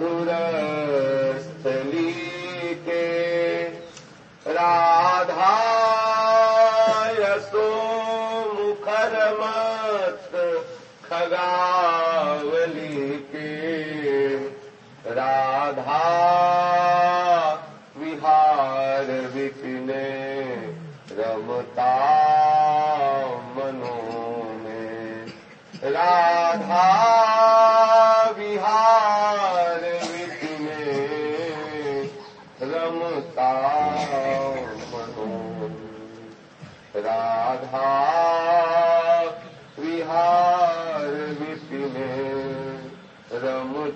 मधुरस्थली के राधा यसो मुखर मत खगावली के राधा विहार विपिने रमता मनो में। राधा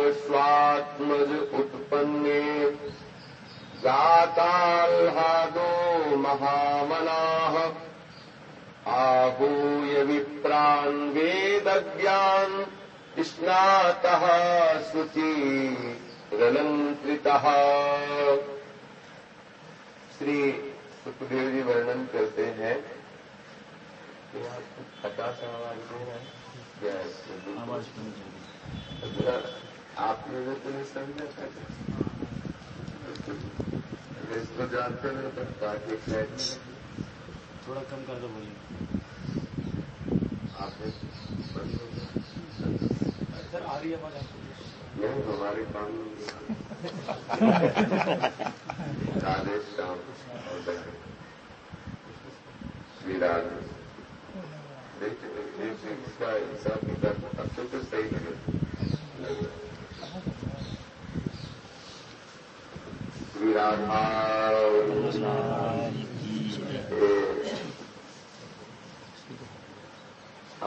नन्दोऽस्वात्मज उत्पन्ने जाताह्लादो महामनाः आहूय विप्रान् वेदज्ञान् स्नातः शुचिरलङ्कृतः श्री सुखदेव जी वर्णन करते हैं। कि आप कुछ पचास आवाज़ दे रहे हैं। आवाज़ आप लोगों को नहीं समझा था इसको जानते नहीं तो ताकि थोड़ा कम कर दो बोलिए। आपने नहीं हमारे काम राधे श्याम और श्री राधे इसका हिसाब किताब अब तो सही लगे श्री राधा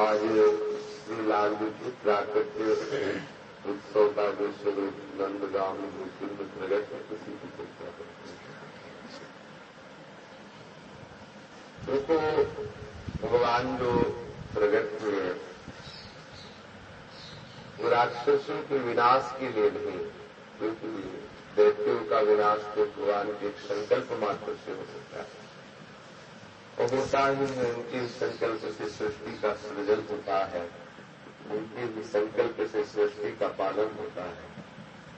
आज श्री लाल जी की प्राकृत्य उत्सव का विश्व नंदगाम मुस्लिम प्रगट किसी की चर्चा करते देखो भगवान जो प्रगट हुए वो राक्षसों के विनाश के लिए नहीं क्योंकि दैत्यों का विनाश तो भगवान के संकल्प मात्र से हो सकता है और होता ही है उनके संकल्प से सृष्टि का सृजन होता है उनके भी संकल्प से सृष्टि का पालन होता है।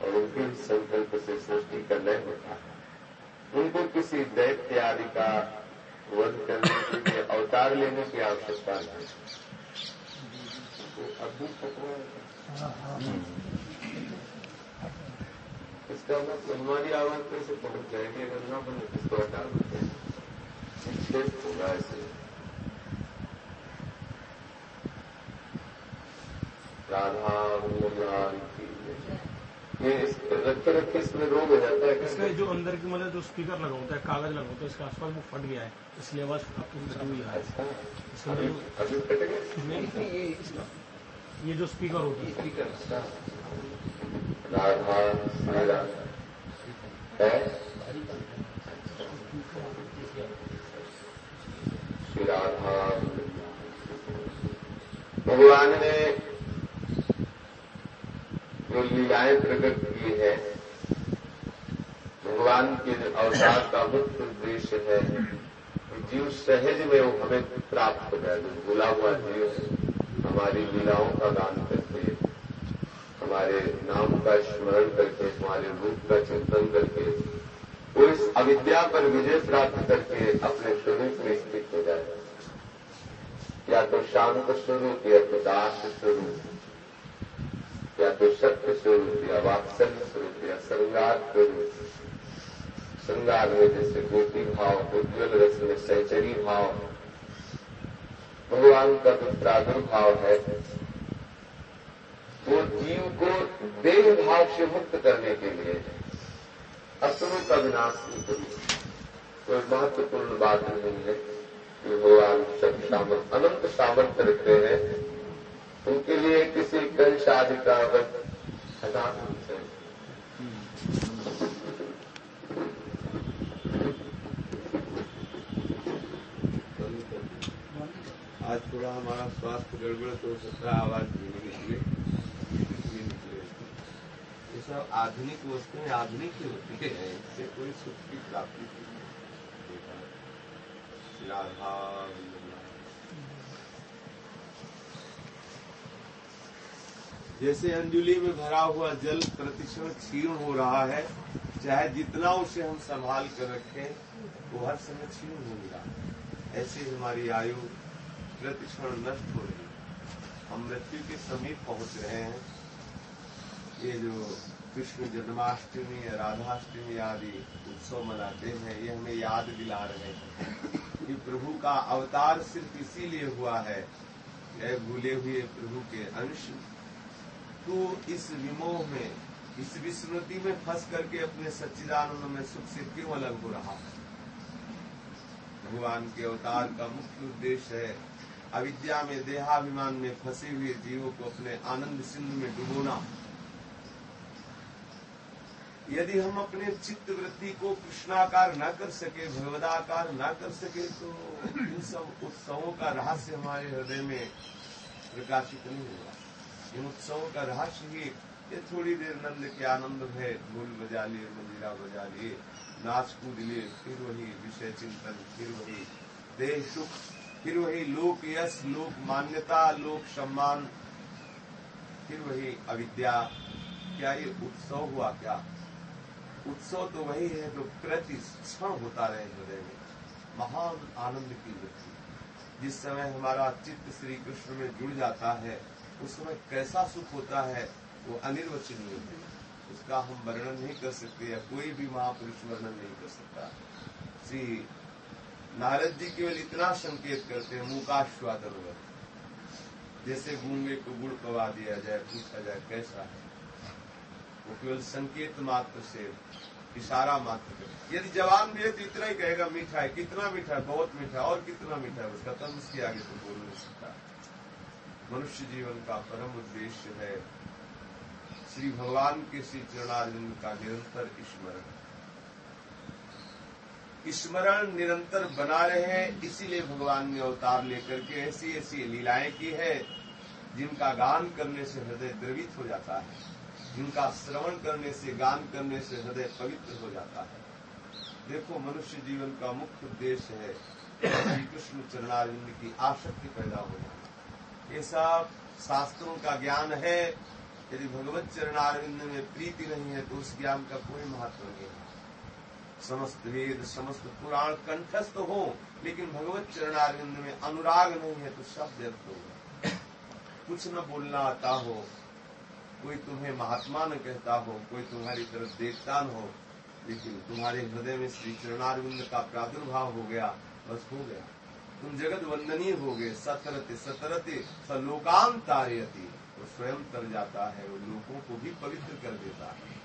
और उनके संकल्प से सृष्टि का लय होता है। उनको किसी दैत्य आदि का वध करने के लिए अवतार लेने की आवश्यकता नहीं। इसका मतलब हमारी आवाज़ कैसे पहुँच जाएगी अगर ना बने इसको हटा देते हैं। होगा ऐसे। राधा भगवान की ये रखते रखे इसमें रोग हो जाता है इसका जो अंदर की मतलब जो स्पीकर लगा होता है कागज़ लगा होता है इसके आसपास वो फट गया है। इसलिए आवाज़ आपकी है। फट ये जो स्पीकर होता है। स्पीकर राधा। भगवान ने जो लीलाएँ प्रकट की है। भगवान के अवतार का मुख्य उद्देश्य है कि जीव सहज में वो हमें प्राप्त हो जाए भूला हुआ जीव हमारी लीलाओं का गान करके हमारे नाम का स्मरण करके, हमारे रूप का चिंतन करके, वो इस अविद्या पर विजय प्राप्त करके अपने स्वरूप में स्थित हो जाए या तो शांत स्वरूप या तो दास स्वरूप। तो सत्य स्वरूप या वात्सल्य स्वरूप या श्रृंगार स्वरूप श्रृंगार में जैसे गोपी भाव उज्ज्वल रस में सहचरी भाव भगवान का जो प्रादुर्भाव है। वो जीव को देह भाव से मुक्त करने के लिए असुरों का विनाश नहीं करी कोई महत्वपूर्ण बात नहीं है कि भगवान सब सामर्थ अनंत सामर्थ्य रखते हैं। उनके लिए किसी कंश आदि का नहीं चाहिए। आज थोड़ा हमारा स्वास्थ्य गड़बड़ तो हो सकता है, आवाज़ धीमी निकले। निकले ये सब आधुनिक वस्तुएँ आधुनिक ही होती है, इससे कोई सुख की प्राप्ति राधा जैसे अंजुली में भरा हुआ जल प्रतिक्षण क्षीण हो रहा है, चाहे जितना उसे हम संभाल कर रखें, वो हर समय क्षीण हो रहा है। ऐसे हमारी आयु प्रतिक्षण नष्ट हो रही है। हम मृत्यु के समीप पहुँच रहे हैं। ये जो कृष्ण जन्माष्टमी, राधाष्टमी आदि उत्सव मनाते हैं, ये हमें याद दिला रहे हैं कि प्रभु का अवतार सिर्फ़ इसीलिए हुआ है भूले हुए प्रभु के अंश तो इस विमोह में, इस विस्मृति में फंस करके अपने सच्चिदानंद में सुख से क्यों अलग हो रहा है? भगवान के अवतार का मुख्य उद्देश्य है, अविद्या में, देहाभिमान में फंसे हुए जीवों को अपने आनंद सिंधु में डुबोना। यदि हम अपने चित्त वृत्ति को कृष्णाकार न कर सके, भगवदाकार न कर सके तो इन सब उत्सवों का रहस्य हमारे हृदय में प्रकाशित नहीं होगा। इन उत्सवों का रहस्य ही ये थोड़ी देर नंद के आनंद है, ढोल बजा लिए, मंदिरा बजा लिए, नाच कूद लिए, फिर वही विषय चिंतन, फिर वही देह सुख, फिर वही लोक यश, लोक मान्यता, लोक सम्मान, फिर वही अविद्या। क्या ये उत्सव हुआ क्या? उत्सव तो वही है जो प्रति क्षण होता रहे हृदय में, महान आनंद की वृत्ति, जिस समय हमारा चित्त श्री कृष्ण में जुड़ जाता है उस समय कैसा सुख होता है, वो अनिर्वचनीय है। उसका हम वर्णन नहीं कर सकते या कोई भी महापुरुष वर्णन नहीं कर सकता। श्री नारद जी केवल इतना संकेत करते हैं मूकाश्वादन जैसे गूँगे को गुड़ पवा दिया जाए, पूछा जाए कैसा है। वो केवल संकेत मात्र से, इशारा मात्र यदि जवान भी है तो इतना ही कहेगा, मीठा है, कितना मीठा है, बहुत मीठा है, और कितना मीठा है, उसका तब उसके आगे तो बोल नहीं सकता। मनुष्य जीवन का परम उद्देश्य है श्री भगवान के श्री चरणारिंद का निरंतर स्मरण। स्मरण निरंतर बना रहे हैं इसीलिए भगवान ने अवतार लेकर के ऐसी ऐसी लीलाएँ की है, जिनका गान करने से हृदय द्रवित हो जाता है, जिनका श्रवण करने से, गान करने से हृदय पवित्र हो जाता है। देखो, मनुष्य जीवन का मुख्य उद्देश्य है, श्री कृष्ण चरणारिंद की आसक्ति पैदा हो जाना ये सब शास्त्रों का ज्ञान है। यदि भगवत चरणारविंद में प्रीति नहीं है तो उस ज्ञान का कोई महत्व नहीं है। समस्त वेद, समस्त पुराण कंठस्थ हो, लेकिन भगवत चरणारविंद में अनुराग नहीं है तो सब व्यर्थ होगा कुछ न बोलना आता हो, कोई तुम्हें महात्मा न कहता हो, कोई तुम्हारी तरफ़ देखता न हो, लेकिन तुम्हारे हृदय में श्री चरणारविंद का प्रादुर्भाव हो गया, बस हो गया। तुम जगत वंदनीय हो गए, सतरते सतरते सलोकान तारयती वो स्वयं तर जाता है, वो लोगों को भी पवित्र कर देता है।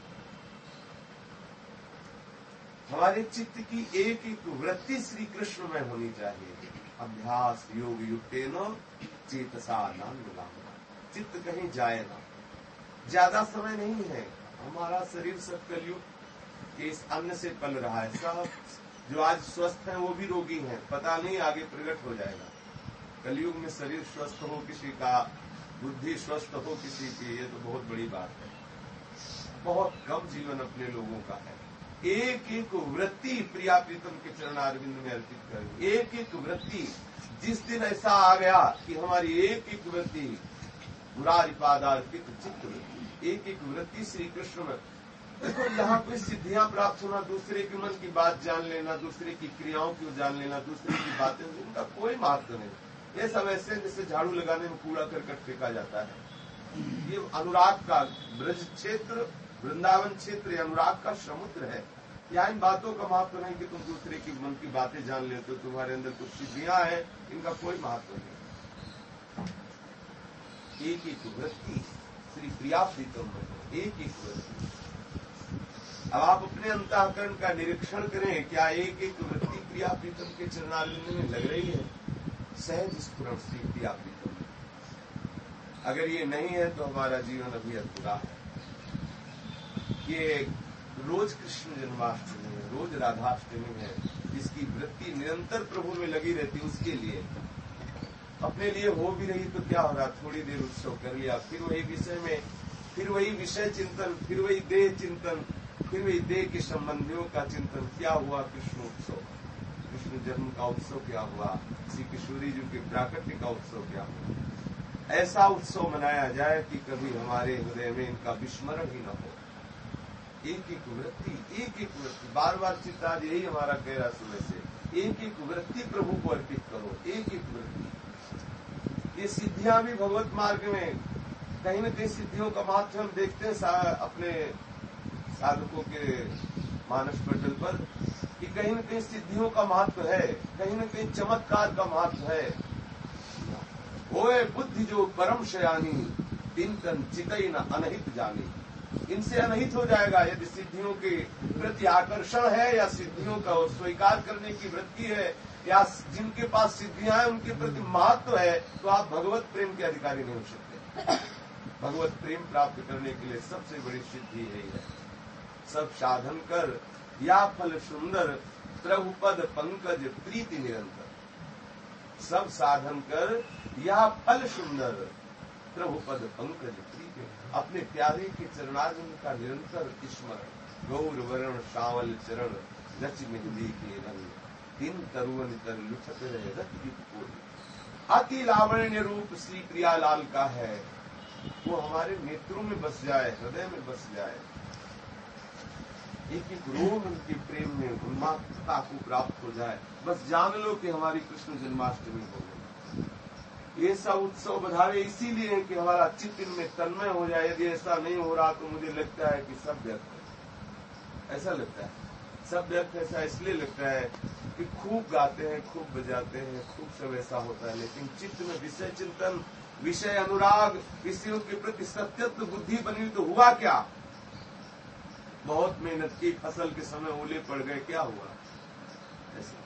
हमारे चित्त की एक एक वृत्ति श्री कृष्ण में होनी चाहिए। अभ्यास योग युक्त चेतसा नाम चित्त कहीं जाए ना। ज़्यादा समय नहीं है। हमारा शरीर सब कलयुग के इस अन्न से पल रहा है। सब जो आज स्वस्थ है, वो भी रोगी हैं। पता नहीं, आगे प्रकट हो जाएगा। कलयुग में शरीर स्वस्थ हो किसी का, बुद्धि स्वस्थ हो किसी की, ये तो बहुत बड़ी बात है। बहुत कम जीवन अपने लोगों का है। एक एक वृत्ति प्रिया प्रीतम के चरण अरविंद में अर्पित करें एक एक वृत्ति, जिस दिन ऐसा आ गया कि हमारी एक एक वृत्ति मुरारी पादार्पित चित्त एक एक वृत्ति श्री कृष्ण देखो जहाँ कोई सिद्धियाँ प्राप्त होना, दूसरे के मन की बात जान लेना, दूसरे की क्रियाओं को जान लेना, दूसरे की बातें, उनका कोई महत्व नहीं। ये सब ऐसे, जैसे झाड़ू लगाने में कूड़ा करकट फेंका जाता है। ये अनुराग का ब्रज क्षेत्र, वृंदावन क्षेत्र अनुराग का समुद्र है। या इन बातों का महत्व नहीं कि तुम दूसरे की मन की बातें जान लेते हो, तुम्हारे अंदर कुछ सिद्धियाँ हैं, इनका कोई महत्व नहीं। एक एक वृत्ति श्री प्रिया प्रीतम एक एक वृत्ति अब आप अपने अंतःकरण का निरीक्षण करें, क्या एक एक वृत्ति प्रिया प्रीतम के चरणारिंद में लग रही है? सहज स्फुरण श्री प्रिया प्रीतम अगर ये नहीं है तो हमारा जीवन अभी अधूरा है। ये रोज कृष्ण जन्माष्टमी है, रोज राधाष्टमी है। जिसकी वृत्ति निरंतर प्रभु में लगी रहती उसके लिए। अपने लिए हो भी रही तो क्या हो रहा? थोड़ी देर उत्सव कर लिया, फिर वही विषय में, फिर वही विषय चिंतन, फिर वही देह चिंतन फिर वही देह के संबंधियों का चिंतन क्या हुआ कृष्ण उत्सव कृष्ण जन्म का उत्सव क्या हुआ, श्री किशोरी जी के प्राकृतिक का उत्सव क्या हुआ। ऐसा उत्सव मनाया जाए कि कभी हमारे हृदय में इनका विस्मरण ही न हो। एक एक वृत्ति, एक एक वृत्ति बार बार चित्ताज यही हमारा कह रहा सुबह से, एक एक वृत्ति प्रभु को अर्पित करो, एक एक वृत्ति। ये सिद्धियाँ भी भगवत मार्ग में, कहीं न कहीं सिद्धियों का महत्व हम देखते हैं अपने साधकों के मानस पटल पर कि कहीं न कहीं सिद्धियों का महत्व है, कहीं न कहीं चमत्कार का महत्व है। ओए बुद्धि जो परम शयानी दिन तन चितई न अनहित जानी। इनसे अनहित हो जाएगा यदि सिद्धियों के प्रति आकर्षण है या सिद्धियों का स्वीकार करने की वृत्ति है या जिनके पास सिद्धियाँ हैं, उनके प्रति महत्व है तो आप भगवत प्रेम के अधिकारी नहीं हो सकते। भगवत प्रेम प्राप्त करने के लिए सबसे बड़ी सिद्धि यही है। सब साधन कर, या फल सुंदर प्रभु पद पंकज प्रीति निरंतर। सब साधन कर, या फल सुंदर प्रभु पंकज प्रीति। अपने प्यारे के चरणार्जन का निरंतर स्मरण, गौर वरण, सावल चरण, रच मेहंदी के रंग। तीन तरुवन तर लुचत रहे रथ कोई। अति लावण्य रूप श्री प्रियालाल का है। वो हमारे नेत्रों में बस जाए, हृदय में बस जाए। एक एक रोग उनके प्रेम में उन्मादता को प्राप्त हो जाए। बस जान लो कि हमारी कृष्ण जन्माष्टमी हो गई। सब उत्सव बधावे इसीलिए है कि हमारा चित्त इनमें तन्मय हो जाए। यदि ऐसा नहीं हो रहा तो मुझे लगता है कि सब व्यर्थ है। ऐसा लगता है। सब व्यर्थ ऐसा इसलिए लगता है कि खूब गाते हैं, खूब बजाते हैं, खूब सब ऐसा होता है। लेकिन चित्त में विषय चिंतन, विषय अनुराग विषयों के प्रति सत्यत्व, बुद्धि बनी तो हुआ क्या? बहुत मेहनत की, फ़सल के समय ओले पड़ गए, क्या हुआ? ऐसा।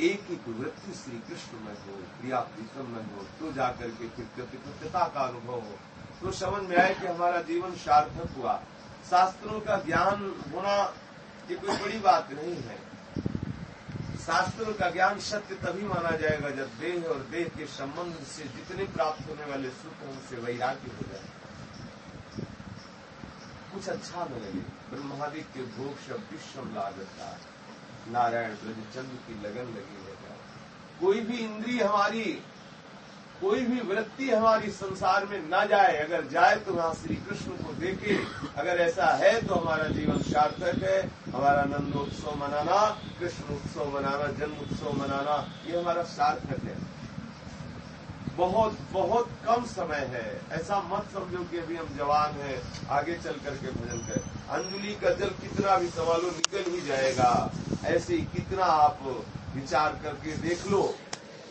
एक ही वृत्ति श्री कृष्ण में हो प्रिया प्रीतम में हो तो जाकर के फिर का अनुभव हो। तो समझ में आए कि हमारा जीवन सार्थक हुआ। शास्त्रों का ज्ञान होना ये कोई बड़ी बात नहीं है। शास्त्रों का ज्ञान सत्य तभी माना जाएगा जब देह और देह के संबंध से जितने प्राप्त होने वाले सुख उनसे वैराग्य हो जाए कुछ अच्छा न लगे ब्रह्मादिक के भोग शब्द विश्व लागता नारायण ब्रजचंद्र की लगन लगी है। कोई भी इंद्री हमारी, कोई भी वृत्ति हमारी संसार में न जाए, अगर जाए तो वहाँ श्री कृष्ण को देखे। अगर ऐसा है तो हमारा जीवन सार्थक है। हमारा नंदोत्सव मनाना, कृष्ण उत्सव मनाना जन्म उत्सव मनाना, ये हमारा सार्थक है। बहुत बहुत कम समय है। ऐसा मत समझो कि अभी हम जवान हैं, आगे चल करके भजन करें। अंजलि का जल कितना भी संभालो निकल ही जाएगा, ऐसे ही कितना आप विचार करके देख लो।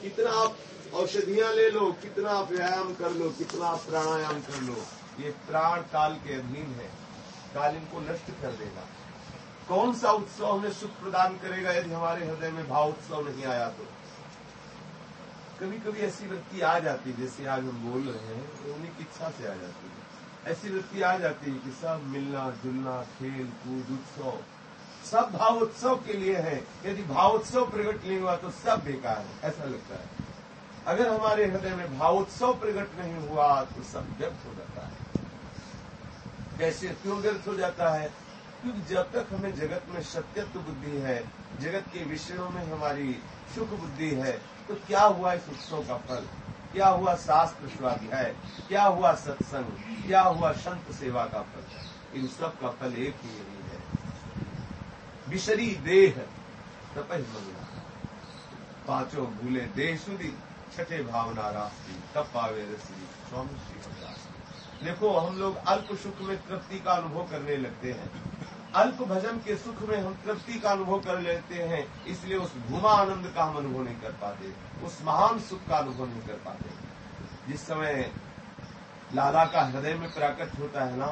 कितना आप औषधियाँ ले लो, कितना आप व्यायाम कर लो, कितना आप प्राणायाम कर लो। ये प्राण काल के अधीन है। काल इनको नष्ट कर देगा। कौन सा उत्सव हमें सुख प्रदान करेगा यदि हमारे हृदय में भाव उत्सव नहीं आया तो? कभी कभी ऐसी वृत्ति आ जाती है, जैसे आज हम बोल रहे हैं तो उन्हीं की इच्छा से आ जाती है। ऐसी वृत्ति आ जाती है कि सब मिलना, जुलना, खेल, कूद, उत्सव, सब भावोत्सव के लिए है। यदि भावोत्सव प्रकट नहीं हुआ तो सब बेकार है, ऐसा लगता है। अगर हमारे हृदय में भावोत्सव प्रकट नहीं हुआ तो सब व्यर्थ हो जाता है। कैसे? क्यों व्यर्थ हो जाता है? क्योंकि जब तक हमें जगत में सत्यत्व बुद्धि है, जगत के विषयों में हमारी सुख बुद्धि है तो क्या हुआ इस उत्सव का फल? क्या हुआ शास्त्र स्वाध्याय? क्या हुआ सत्संग? क्या हुआ संत सेवा का फल? इन सब का फल एक ही यही विशरी देह तपह मंगला। पाँचों भूले देह सुधी, छठे भावना राष्ट्री तब पावे रसी स्वामी श्री देखो, हम लोग अल्प सुख में तृप्ति का अनुभव करने लगते हैं। अल्प भजन के सुख में हम तृप्ति का अनुभव कर लेते हैं, इसलिए उस भूमा आनंद का हम अनुभव नहीं कर पाते, उस महान सुख का अनुभव नहीं कर पाते। जिस समय लाला का हृदय में प्राकट होता है ना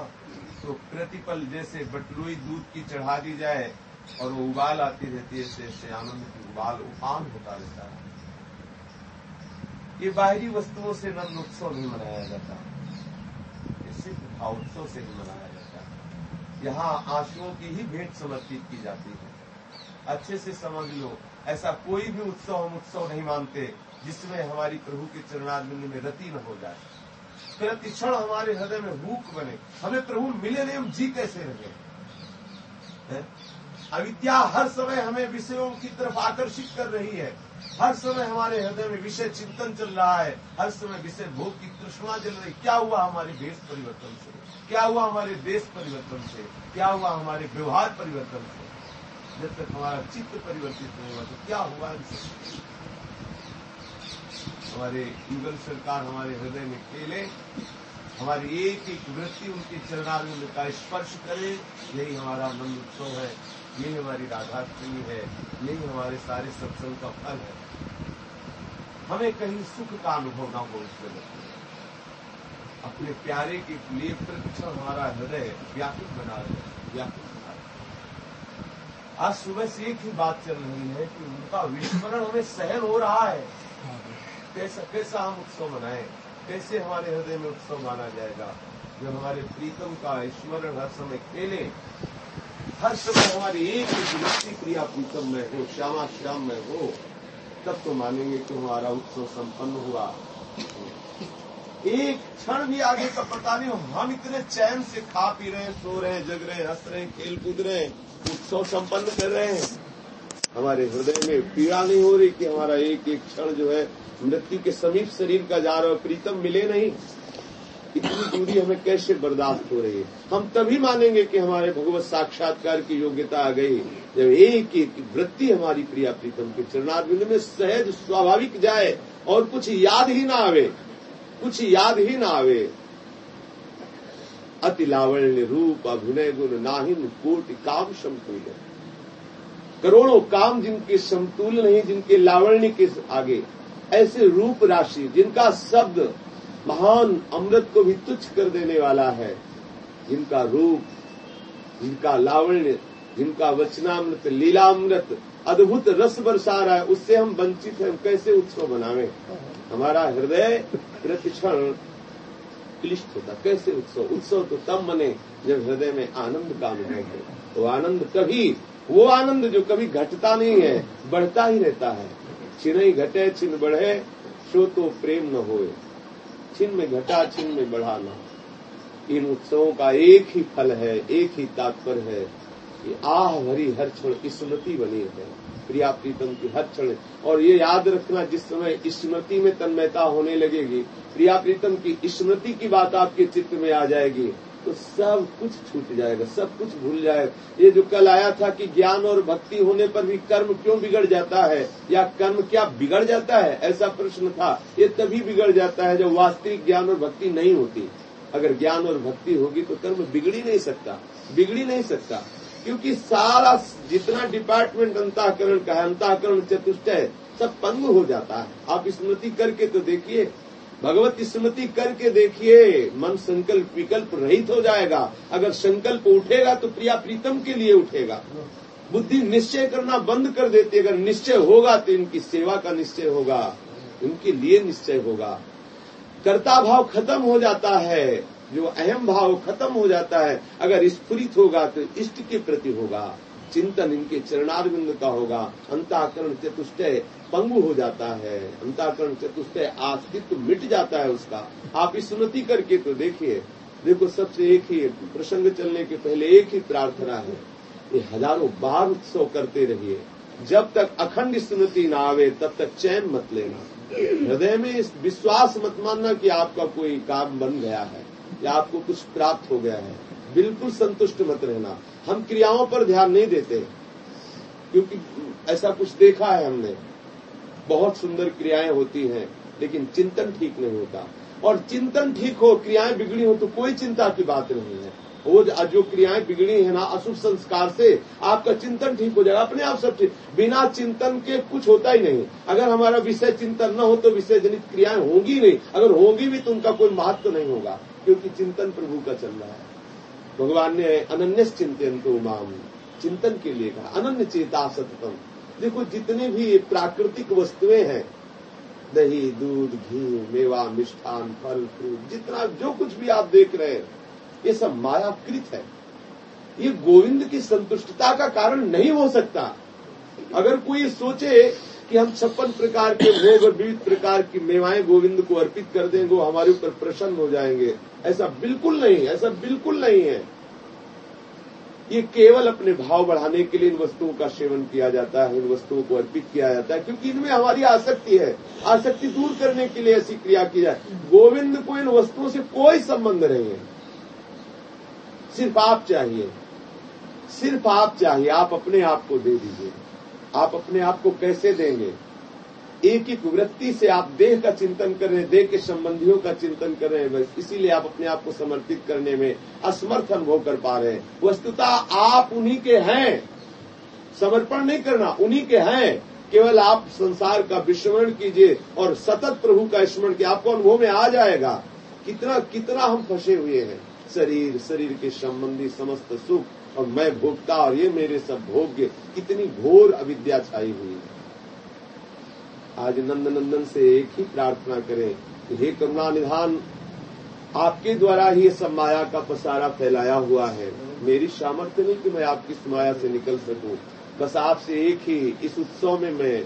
तो प्रतिपल जैसे बटरुई दूध की चढ़ा दी जाए और वो उबाल आती रहती है जैसे आनंद की उबाल, उफान होता रहता है। ये बाहरी वस्तुओं से नंद उत्सव नहीं मनाया जाता। सिर्फ़ भावोत्सव से ही मनाया यहाँ आंसुओं की ही भेंट समर्पित की जाती है। अच्छे से समझ लो, ऐसा कोई भी उत्सव हम उत्सव नहीं मानते, जिसमें हमारी प्रभु के चरणार्विंद में रति न हो जाए। प्रतिक्षण हमारे हृदय में भूख बने, हमें प्रभु मिले नहीं, हम जी कैसे रहे। अविद्या हर समय हमें विषयों की तरफ़ आकर्षित कर रही है। हर समय हमारे हृदय में विषय चिंतन चल रहा है। हर समय विषय भोग की तृष्णा चल रही। क्या हुआ हमारे देश परिवर्तन से? क्या हुआ हमारे देश परिवर्तन से? क्या हुआ हमारे व्यवहार परिवर्तन से? जब तक हमारा चित्त परिवर्तित नहीं हुआ तो क्या हुआ इनसे हमारे युगल सरकार हमारे हृदय में खेले, हमारी एक एक वृत्ति उनके चरणारिंद का स्पर्श करे, यही हमारा आनंद उत्सव है, यही हमारी राधाष्टमी है, यही हमारे सारे सत्संग का फल है। हमें कहीं सुख का अनुभव ना हो उससे लगता अपने प्यारे के लिए प्रतिक्षण हमारा हृदय व्याकुल बना रहे, व्याकुल बना रहे। आज सुबह से एक ही बात चल रही है कि उनका विस्मरण हमें सहन हो रहा है। कैसा कैसा हम उत्सव मनाए, कैसे हमारे हृदय में उत्सव माना जाएगा। जब हमारे प्रीतम का स्मरण हर समय खेले, हर समय हमारी एक व्यक्ति क्रिया प्रीतम में हो, श्यामा श्याम में हो, तब तो मानेंगे कि हमारा उत्सव संपन्न हुआ। एक क्षण भी आगे का पता नहीं हम इतने चैन से खा पी रहे हैं, सो रहे हैं, जग रहे हैं, हंस रहे हैं, खेल कूद रहे हैं, उत्सव संपन्न कर रहे हैं। हमारे हृदय में पीड़ा नहीं हो रही कि हमारा एक एक क्षण जो है मृत्यु के समीप शरीर का जा रहा है, प्रीतम मिले नहीं। इतनी दूरी हमें कैसे बर्दाश्त हो रही है? हम तभी मानेंगे कि हमारे भगवत साक्षात्कार की योग्यता आ गई। जब एक एक वृत्ति हमारी प्रिया प्रीतम के चरणार्विंद में सहज, स्वाभाविक जाए और कुछ याद ही ना आवे कुछ याद ही ना आवे। अति लावण्य रूप अभिनय गुण नाहिन कोटि काम समतुल करोड़ों काम जिनके समतुल नहीं, जिनके लावण्य के आगे। ऐसे रूप राशि जिनका शब्द महान अमृत को भी तुच्छ कर देने वाला है, जिनका रूप, जिनका लावण्य, जिनका वचनामृत, लीलामृत अद्भुत रस बरसा रहा है, उससे हम वंचित हैं। कैसे उत्सव मनावे हमारा हृदय प्रतिक्षण क्लिष्ट होता। कैसे उत्सव? उत्सव तो तब मने जब हृदय में आनंद का अनुभव हो। वो आनंद कभी, वो आनंद जो कभी घटता नहीं है, बढ़ता ही रहता है। छिन घटे छिन बढ़े सो तो प्रेम न होए। छिन में घटा छिन में बढ़ा बढ़ाना इन उत्सवों का एक ही फल है, एक ही तात्पर्य है। कि आह भरी हर क्षण स्मृति बनी है। प्रिया प्रीतम की हर क्षण। और ये याद रखना जिस समय स्मृति में तन्मयता होने लगेगी, प्रिया प्रीतम की स्मृति की बात आपके चित्त में आ जाएगी तो सब कुछ छूट जाएगा, सब कुछ भूल जाएगा। ये जो कल आया था कि ज्ञान और भक्ति होने पर भी कर्म क्यों बिगड़ जाता है, या कर्म क्या बिगड़ जाता है, ऐसा प्रश्न था। ये तभी बिगड़ जाता है जब वास्तविक ज्ञान और भक्ति नहीं होती। अगर ज्ञान और भक्ति होगी तो कर्म बिगड़ नहीं सकता, बिगड़ नहीं सकता। क्योंकि सारा जितना डिपार्टमेंट अंताकरण का है, अंताकरण चतुष्टय सब पंग हो जाता है। आप स्मृति करके तो देखिए, भगवत स्मृति करके देखिए, मन संकल्प विकल्प रहित हो जाएगा। अगर संकल्प उठेगा तो प्रिया प्रीतम के लिए उठेगा। बुद्धि निश्चय करना बंद कर देती अगर निश्चय होगा तो इनकी सेवा का निश्चय होगा, इनके लिए निश्चय होगा। कर्ता भाव खत्म हो जाता है। जो अहम भाव खत्म हो जाता है, अगर स्फुरित होगा तो इष्ट के प्रति होगा, चिंतन इनके चरणारविंद का होगा, अंताकरण चतुष्टय पंगु हो जाता है, अंताकरण चतुष्टय अस्तित्व मिट जाता है उसका। आप स्मृति करके तो देखिए, देखो सबसे एक ही प्रसंग चलने के पहले एक ही प्रार्थना है ये हज़ारों बार उत्सव करते रहिए। जब तक अखंड स्मृति ना आवे, तब तक चैन मत लेना। हृदय में विश्वास मत मानना कि आपका कोई काम बन गया है। या आपको कुछ प्राप्त हो गया है। बिल्कुल संतुष्ट मत रहना। हम क्रियाओं पर ध्यान नहीं देते, क्योंकि ऐसा कुछ देखा है हमने। बहुत सुंदर क्रियाएँ होती हैं, लेकिन चिंतन ठीक नहीं होता। और चिंतन ठीक हो, क्रियाएँ बिगड़ी हो तो कोई चिंता की बात नहीं है। वो जो क्रियाएँ बिगड़ी है ना, अशुभ संस्कार से आपका चिंतन ठीक हो जाएगा, अपने आप सब ठीक। बिना चिंतन के कुछ होता ही नहीं। अगर हमारा विषय चिंतन न हो तो विषय जनित क्रियाएँ होंगी नहीं। अगर होंगी भी तो उनका कोई महत्व तो नहीं होगा। क्योंकि चिंतन प्रभु का चल रहा है। भगवान ने अनन्य चिंतन को माम, चिंतन के लिए कहा, अनन्य चेता सततम देखो जितने भी प्राकृतिक वस्तुएँ हैं, दही, दूध, घी, मेवा, मिष्ठान, फल, फ्रूट, जितना जो कुछ भी आप देख रहे हैं, ये सब मायाकृत है। ये गोविंद की संतुष्टता का कारण नहीं हो सकता। अगर कोई सोचे कि हम छप्पन प्रकार के भोग और विविध प्रकार की मेवाएँ गोविंद को अर्पित कर देंगे वो हमारे ऊपर प्रसन्न हो जाएँगे। ऐसा बिल्कुल नहीं ऐसा बिल्कुल नहीं है। ये केवल अपने भाव बढ़ाने के लिए इन वस्तुओं का सेवन किया जाता है इन वस्तुओं को अर्पित किया जाता है, क्योंकि इनमें हमारी आसक्ति है। आसक्ति दूर करने के लिए ऐसी क्रिया की जाए। गोविंद को इन वस्तुओं से कोई संबंध नहीं है। सिर्फ़ आप चाहिए। सिर्फ़ आप चाहिए, आप अपने आप को दे दीजिए। आप अपने आप को कैसे देंगे? एक ही वृत्ति से आप देह का चिंतन कर रहे हैं, देह के संबंधियों का चिंतन कर रहे हैं इसीलिए आप अपने आप को समर्पित करने में असमर्थ अनुभव कर पा रहे हैं। वस्तुता आप उन्हीं के हैं। समर्पण नहीं करना, उन्हीं के हैं। केवल आप संसार का विस्मरण कीजिए और सतत प्रभु का स्मरण किया आपको अनुभव में आ जाएगा। कितना कितना हम फंसे हुए हैं। शरीर शरीर के संबंधी समस्त सुख और मैं भोगता और ये मेरे सब भोग्य, कितनी घोर अविद्या छाई हुई। है आज नंद नंदन से एक ही प्रार्थना करें कि हे करुणा निधान आपके द्वारा ही सब माया का पसारा फैलाया हुआ है। मेरी सामर्थ्य नहीं कि मैं आपकी माया से निकल सकूँ, बस आपसे एक ही, इस उत्सव में मैं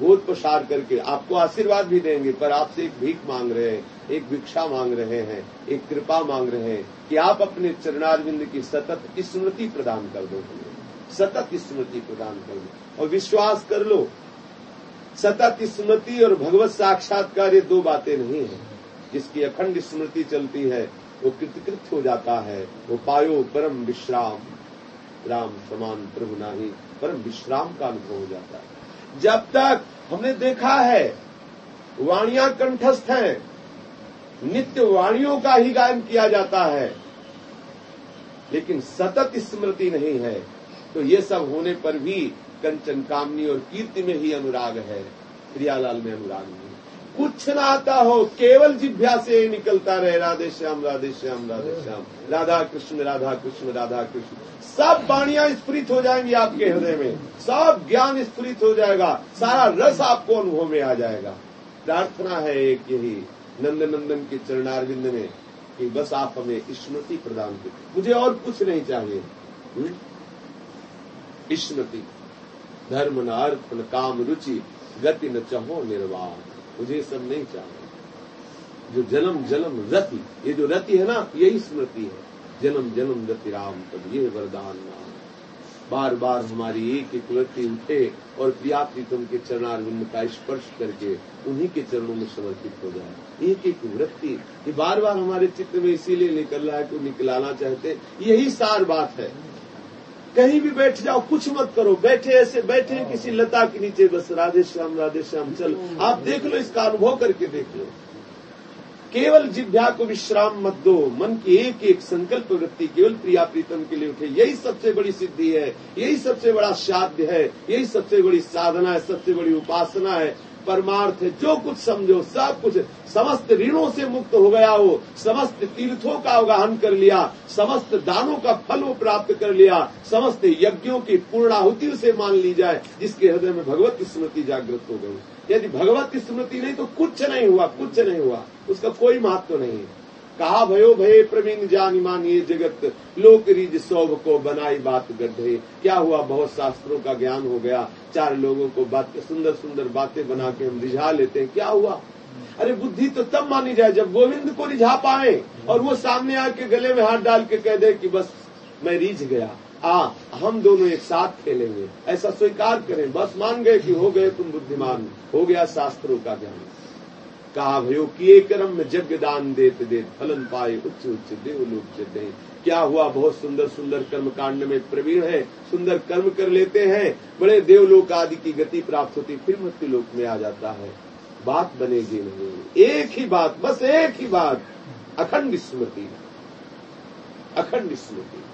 बोध प्रसार करके आपको आशीर्वाद भी देंगे, पर आपसे एक भीख मांग रहे हैं, एक भिक्षा मांग रहे हैं, एक कृपा मांग रहे हैं कि आप अपने चरणारविंद की सतत स्मृति प्रदान कर दो सतत स्मृति प्रदान कर दो। और विश्वास कर लो, सतत स्मृति और भगवत साक्षात्कार ये दो बातें नहीं है। जिसकी अखंड स्मृति चलती है, वो कृतकृत हो जाता है, वो पायो परम विश्राम। राम समान प्रभु नाही, परम विश्राम का अनुभव हो जाता है। जब तक हमने देखा है, वाणिया कंठस्थ हैं, नित्य वाणियों का ही गायन किया जाता है, लेकिन सतत स्मृति नहीं है तो ये सब होने पर भी कंचन कामनी और कीर्ति में ही अनुराग है, प्रियालाल में अनुराग नहीं। कुछ ना आता हो केवल जिभ्या से ही निकलता रहे राधे श्याम राधे श्याम राधे श्याम। राधा कृष्ण राधा कृष्ण राधा कृष्ण। सब वाणियाँ स्फुरित हो जाएँगी आपके हृदय में। सब ज्ञान स्फुरित हो जाएगा। सारा रस आपको अनुभव में आ जाएगा। प्रार्थना है एक यही नंद नंदन के चरणारविंद में कि बस आप हमें स्मृति प्रदान करें। मुझे और कुछ नहीं चाहिए। हम्म? स्मृति। धर्म न अर्थ न काम रुचि गति न चहो निर्वाह मुझे सब नहीं चाहिए जो जन्म जन्म रति, ये जो रति है ना, यही स्मृति है। जन्म जन्म रति राम, तब ये वरदान नाम बार बार हमारी एक एक व्यक्ति उठे और प्रिया प्रीतम के चरणारविंद का स्पर्श करके उन्हीं के चरणों में समर्पित हो जाए। एक एक वृत्ति ये बार बार हमारे चित्र में इसीलिए निकल रहा है कि निकलाना चाहते, यही सार बात है। कहीं भी बैठ जाओ, कुछ मत करो। बैठे ऐसे, बैठे किसी लता के नीचे, बस राधे श्याम राधे श्याम, चलो। आप देख लो, इसका अनुभव करके देख लो। केवल जिभ्या को विश्राम मत दो। मन की एक एक संकल्प वृत्ति केवल प्रिया प्रीतम के लिए उठे। यही सबसे बड़ी सिद्धि है, यही सबसे बड़ा साध्य है, यही सबसे बड़ी साधना है, सबसे बड़ी उपासना है। परमार्थ है जो कुछ समझो, सब कुछ। समस्त ऋणों से मुक्त हो गया हो समस्त तीर्थों का अवगाहन कर लिया, समस्त दानों का फल वो प्राप्त कर लिया, समस्त यज्ञों की पूर्णाहुति उसे मान ली जाए, जिसके हृदय में भगवत की स्मृति जागृत हो गई। यदि भगवत की स्मृति नहीं तो कुछ नहीं हुआ, कुछ नहीं हुआ। उसका कोई महत्व नहीं है। कहा, भयो भय प्रवीण जानी मानिए जगत। लोक रिज सौभ को बनाई बात गड्ढे। क्या हुआ? बहुत शास्त्रों का ज्ञान हो गया। चार लोगों को बात, सुंदर सुंदर बातें बना के हम रिझा लेते हैं। क्या हुआ? अरे बुद्धि तो तब मानी जाए जब गोविंद को रिझा पाए और वो सामने आके गले में हाथ डाल के कह दे कि बस मैं रिझ गया। आ, हम दोनों एक साथ खेलेंगे। ऐसा स्वीकार करें। बस मान गए कि हो गए तुम बुद्धिमान। हो गया शास्त्रों का ज्ञान। कहा भयो किए कर्म यज्ञ दान देते देत, फलन पाए उच्च उच्च देवलोक दे क्या हुआ? बहुत सुंदर सुंदर कर्म कांड में प्रवीण है, सुंदर कर्म कर लेते हैं, बड़े देवलोक आदि की गति प्राप्त होती, फिर मृत्यु लोक में आ जाता है। बात बनेगी नहीं। एक ही बात, बस एक ही बात, अखंड स्मृति। अखंड स्मृति।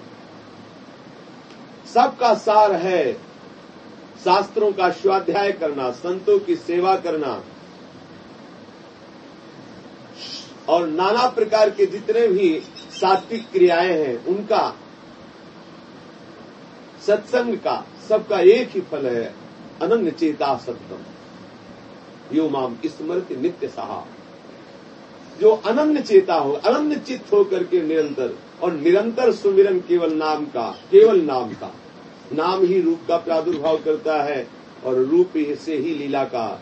सबका सार है, शास्त्रों का स्वाध्याय करना, संतों की सेवा करना और नाना प्रकार के जितने भी सात्विक क्रियाएँ हैं, उनका सत्संग का सबका एक ही फल है, अनन्य चेता सत्यम यो माम स्मृति नित्य सहा। जो अनन्य चेता हो, अनन्य चित्त होकर के निरंतर, और निरंतर सुमिरन केवल नाम का, केवल नाम का। नाम ही रूप का प्रादुर्भाव करता है, और रूप से ही लीला का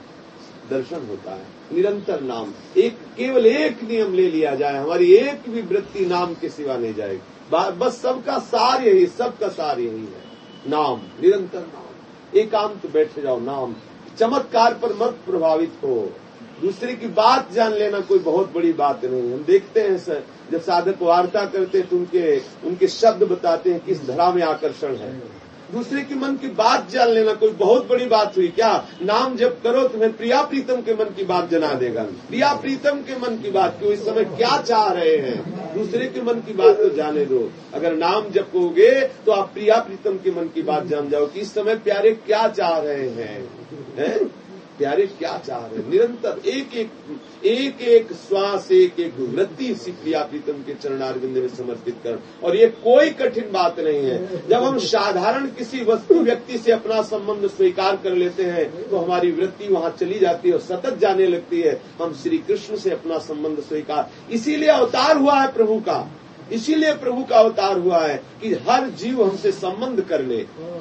दर्शन होता है। निरंतर नाम। एक, केवल एक नियम ले लिया जाए, हमारी एक भी वृत्ति नाम के सिवा नहीं जाएगी। बस सबका सार यही, सबका सार यही है। नाम, निरंतर नाम। एकांत बैठ जाओ, नाम। चमत्कार पर मत प्रभावित हो। दूसरे की बात जान लेना कोई बहुत बड़ी बात नहीं हम देखते हैं सर, जब साधक वार्ता करते हैं तो उनके उनके शब्द बताते हैं किस धरा में आकर्षण है। दूसरे के मन की बात जान लेना कोई बहुत बड़ी बात हुई। क्या? नाम जब करो तुम्हें प्रिया प्रीतम के मन की बात जना देगा। प्रिया प्रीतम के मन की बात क्यों? इस समय क्या चाह रहे हैं? दूसरे के मन की बात तो जाने दो। अगर नाम जब कहोगे तो आप प्रिया प्रीतम के मन की बात जान जाओ कि इस समय प्यारे क्या चाह रहे हैं? है? प्यारे, क्या चाह रहे निरंतर एक एक एक एक श्वास, एक एक वृत्ति इसी क्रिया प्रीतम के चरणारविंद में समर्पित कर। और ये कोई कठिन बात नहीं है। जब हम साधारण किसी वस्तु व्यक्ति से अपना संबंध स्वीकार कर लेते हैं तो हमारी वृत्ति वहाँ चली जाती है और सतत जाने लगती है। हम श्री कृष्ण से अपना संबंध स्वीकार। इसीलिए अवतार हुआ है प्रभु का। इसीलिए प्रभु का अवतार हुआ है कि हर जीव हमसे संबंध कर ले,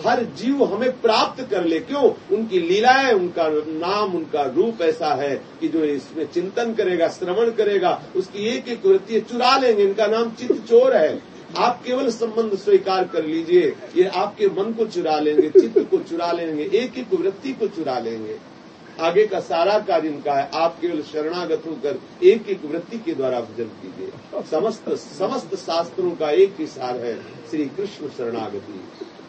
हर जीव हमें प्राप्त कर ले। क्यों? उनकी लीलाएँ, उनका नाम, उनका रूप ऐसा है कि जो इसमें चिंतन करेगा, श्रवण करेगा, उसकी एक एक वृत्ति चुरा लेंगे। इनका नाम चित्त चोर है। आप केवल संबंध स्वीकार कर लीजिए, ये आपके मन को चुरा लेंगे, चित्त को चुरा लेंगे एक एक वृत्ति को चुरा लेंगे। आगे का सारा कार्य इनका है। आप केवल शरणागत होकर एक एक वृत्ति के द्वारा भजन कीजिए। समस्त समस्त शास्त्रों का एक ही सार है, श्री कृष्ण शरणागति।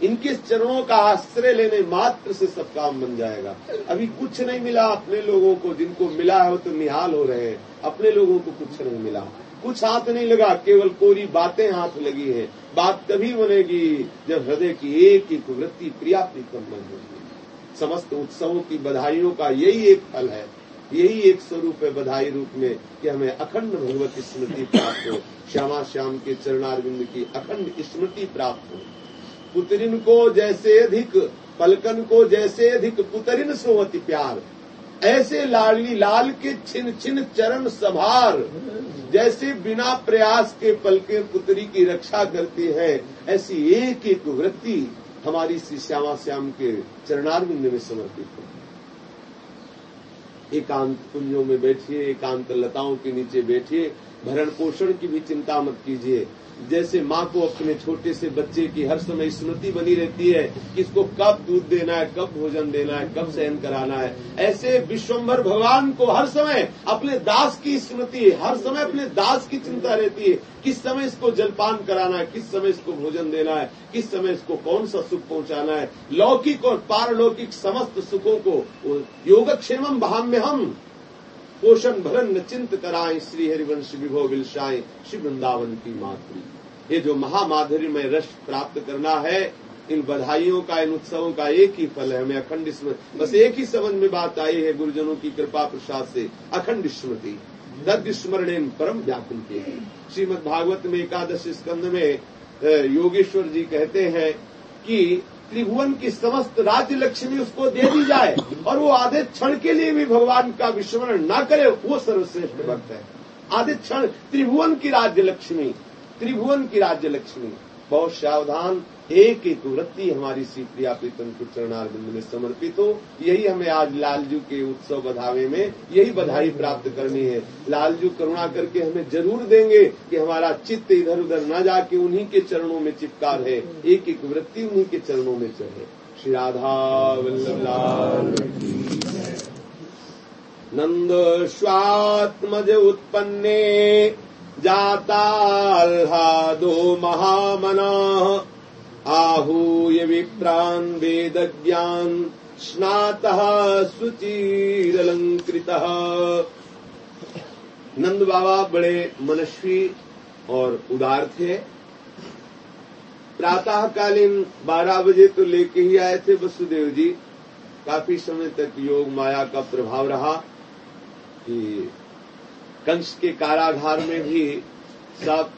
इनके चरणों का आश्रय लेने मात्र से सब काम बन जाएगा। अभी कुछ नहीं मिला अपने लोगों को, जिनको मिला है वो तो निहाल हो रहे हैं। अपने लोगों को कुछ नहीं मिला। कुछ हाथ नहीं लगा, केवल कोरी बातें हाथ लगी है। बात तभी बनेगी जब हृदय की एक एक वृत्ति प्रिया प्रीतम बन होगी समस्त उत्सवों की बधाइयों का यही एक फल है। यही एक स्वरूप है बधाई रूप में कि हमें अखंड भगवत स्मृति प्राप्त हो, श्यामा श्याम के चरणारविंद की अखंड स्मृति प्राप्त हो। पुतरिन को जैसे अधिक, पलकन को जैसे अधिक पुतरिन सोवती प्यार। ऐसे लाडली लाल के छिन छिन चरण सभार। जैसे बिना प्रयास के पलके पुत्री की रक्षा करती है, ऐसी एक एक वृत्ति हमारी श्री श्यामा श्याम के चरणारविंद में समर्पित हो। एकांत कुंजों में बैठिए, एकांत लताओं के नीचे बैठिए, भरण पोषण की भी चिंता मत कीजिए। जैसे माँ को अपने छोटे से बच्चे की हर समय स्मृति बनी रहती है कि इसको कब दूध देना है, कब भोजन देना है, कब सहन कराना है। ऐसे विश्वम्भर भगवान को हर समय अपने दास की स्मृति, हर समय अपने दास की चिंता रहती है किस समय इसको जलपान कराना है, किस समय इसको भोजन देना है, किस समय इसको कौन सा सुख पहुंचाना है। लौकिक और पारलौकिक समस्त सुखों को योगक्षेम बहाम्य हम पोषण भरन चिंत कराए, श्री हरिवंश विभो विलसाए श्री वृंदावन की मातृ। ये जो महामाधुरी में रस प्राप्त करना है, इन बधाइयों का, इन उत्सवों का एक ही फल है। हमें अखंड स्मृति बस एक ही समझ में बात आई है, गुरुजनों की कृपा प्रसाद से अखंड स्मृति दग्ध स्मरण इन परम व्याकुल के श्रीमद भागवत में एकादश स्कंद में योगेश्वर जी कहते हैं कि त्रिभुवन की समस्त राज्य लक्ष्मी उसको दे दी जाए और वो आधे क्षण के लिए भी भगवान का विस्मरण ना करे, वो सर्वश्रेष्ठ भक्त है। आधे क्षण त्रिभुवन की राज्य लक्ष्मी, त्रिभुवन की राज्य लक्ष्मी, बहुत सावधान एक एक वृत्ति हमारी श्री प्रिया प्रीतम के चरणारविंद में समर्पित हो। यही हमें आज लालजू के उत्सव बधावे में यही बधाई प्राप्त करनी है। लालजू करुणा करके हमें ज़रूर देंगे कि हमारा चित्त इधर उधर न जाके उन्हीं के चरणों में चिपका रहे एक एक वृत्ति उन्हीं के चरणों में चढ़े। श्री राधा वल्लभ नंद स्वात्मज उत्पन्ने जाताल्हादो महामना। आहूय विप्रान् वेदज्ञान् स्नातः सुचिरलंकृतः नंद बाबा बड़े मनस्वी और उदार थे। प्रातःकालीन 12 बजे तो लेके ही आए थे वसुदेव जी। काफ़ी समय तक योग माया का प्रभाव रहा कि कंस के कारागार में भी सब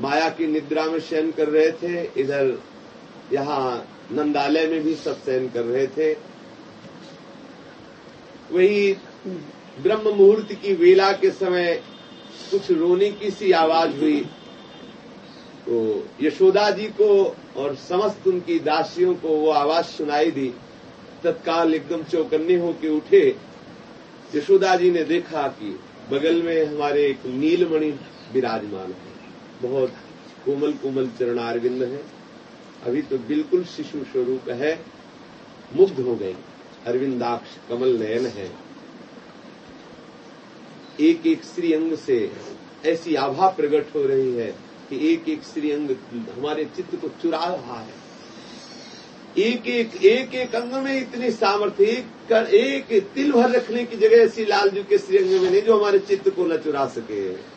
माया की निद्रा में शयन कर रहे थे, इधर यहाँ नंदालय में भी सब शयन कर रहे थे। वही ब्रह्म मुहूर्त की वेला के समय कुछ रोने की सी आवाज़ हुई। तो यशोदा जी को और समस्त उनकी दासियों को वो आवाज़ सुनाई दी। तत्काल एकदम चौकन्ने होके उठे। यशोदा जी ने देखा कि बगल में हमारे एक नीलमणि विराजमान है। बहुत कोमल कोमल चरणारविंद है। अभी तो बिल्कुल शिशु स्वरूप है, मुग्ध हो गई। अरविंदाक्ष कमल नयन है। एक एक श्री अंग से ऐसी आभा प्रकट हो रही है कि एक एक श्री अंग हमारे चित्त को चुरा रहा है। एक एक एक एक अंग में इतनी सामर्थ्य, एक कर एक तिल भर रखने की जगह ऐसी लाल जी के श्री अंग में नहीं जो हमारे चित्त को न चुरा सके।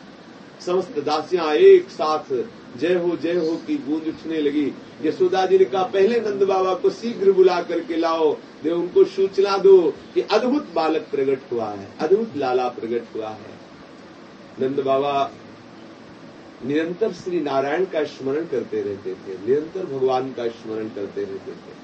समस्त दासियाँ एक साथ जय हो जय हो की गूंज उठने लगी। यशोदा जी ने कहा, पहले नंद बाबा को शीघ्र बुला करके लाओ। दे उनको सूचना दो कि अद्भुत बालक प्रकट हुआ है, अद्भुत लाला प्रकट हुआ है। नंद बाबा निरंतर श्री नारायण का स्मरण करते रहते थे, निरंतर भगवान का स्मरण करते रहते थे।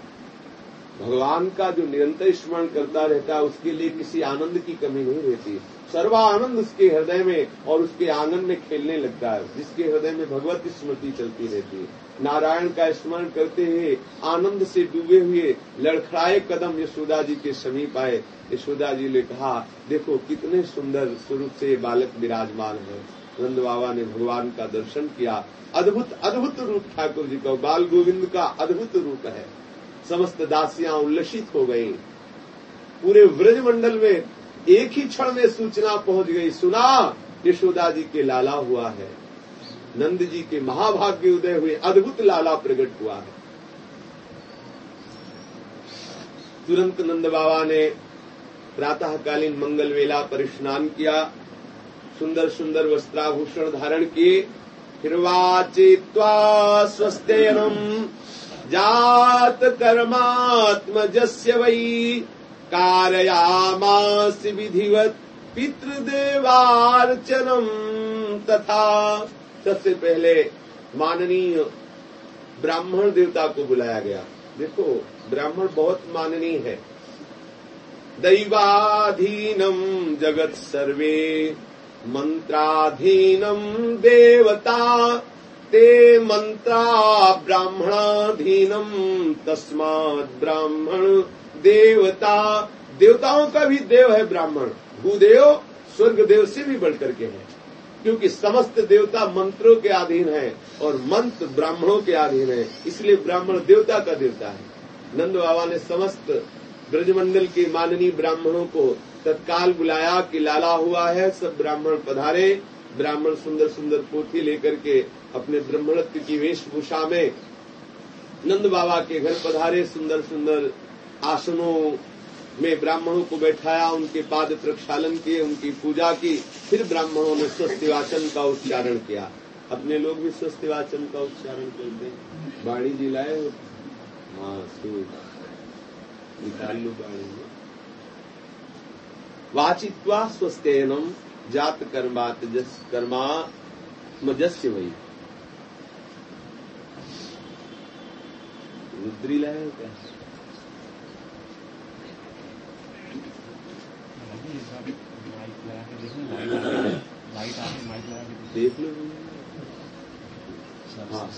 भगवान का जो निरंतर स्मरण करता रहता है उसके लिए किसी आनंद की कमी नहीं रहती। सर्वानंद उसके हृदय में और उसके आँगन में खेलने लगता है, जिसके हृदय में भगवत की स्मृति चलती रहती है। नारायण का स्मरण करते हुए आनंद से डूबे हुए लड़खड़ाए कदम यशोदा जी के समीप आए। यशोदा जी ने कहा, देखो, कितने सुंदर स्वरूप से बालक विराजमान है। नंद बाबा ने भगवान का दर्शन किया। अद्भुत अद्भुत रूप ठाकुर जी का, बाल गोविंद का अद्भुत रूप है। समस्त दासियाँ उल्लसित हो गई। पूरे व्रज मंडल में एक ही क्षण में सूचना पहुँच गई। सुना, यशोदा जी के लाला हुआ है। नंद जी के महाभाग्य उदय हुए अद्भुत लाला प्रकट हुआ है। तुरंत नंद बाबा ने प्रातःकालीन मंगल वेला पर स्नान किया, सुंदर सुंदर वस्त्राभूषण धारण किए, फिर वाचित्वा स्वस्थेनम जात कर्मात्मजस्य वै कारयामास विधिवत पितृदेवार्चनम तथा। सबसे पहले माननीय ब्राह्मण देवता को बुलाया गया। देखो, ब्राह्मण बहुत माननीय है। दैवाधीनम जगत सर्वे मंत्राधीनम देवता, ते मंत्रा ब्राह्मणाधीनम तस्मात् ब्राह्मण देवता, देवताओं का भी देव है ब्राह्मण। भूदेव स्वर्ग देव से भी बढ़कर के है। क्योंकि समस्त देवता मंत्रों के अधीन है और मंत्र ब्राह्मणों के अधीन है। इसलिए ब्राह्मण देवता का देवता है। नंद बाबा ने समस्त ब्रजमंडल के माननीय ब्राह्मणों को तत्काल बुलाया कि लाला हुआ है, सब ब्राह्मण पधारे। ब्राह्मण सुंदर सुंदर पोथी लेकर के अपने ब्रह्मणत्व की वेशभूषा में नंद बाबा के घर पधारे, सुंदर सुंदर आसनों में ब्राह्मणों को बैठाया, उनके पाद प्रक्षालन किए, उनकी पूजा की। फिर ब्राह्मणों ने स्वस्तिवाचन का उच्चारण किया। अपने लोग भी स्वस्तिवाचन का उच्चारण करते हैं। बाणी जी लाए हो? निकाल लो बाणी वाचित्वा स्वस्थेनम जात कर्मात जस कर्मा मजस्य वही। रुद्री लाए क्या लाइट आ रही माइक लगा के देख लो। हाँ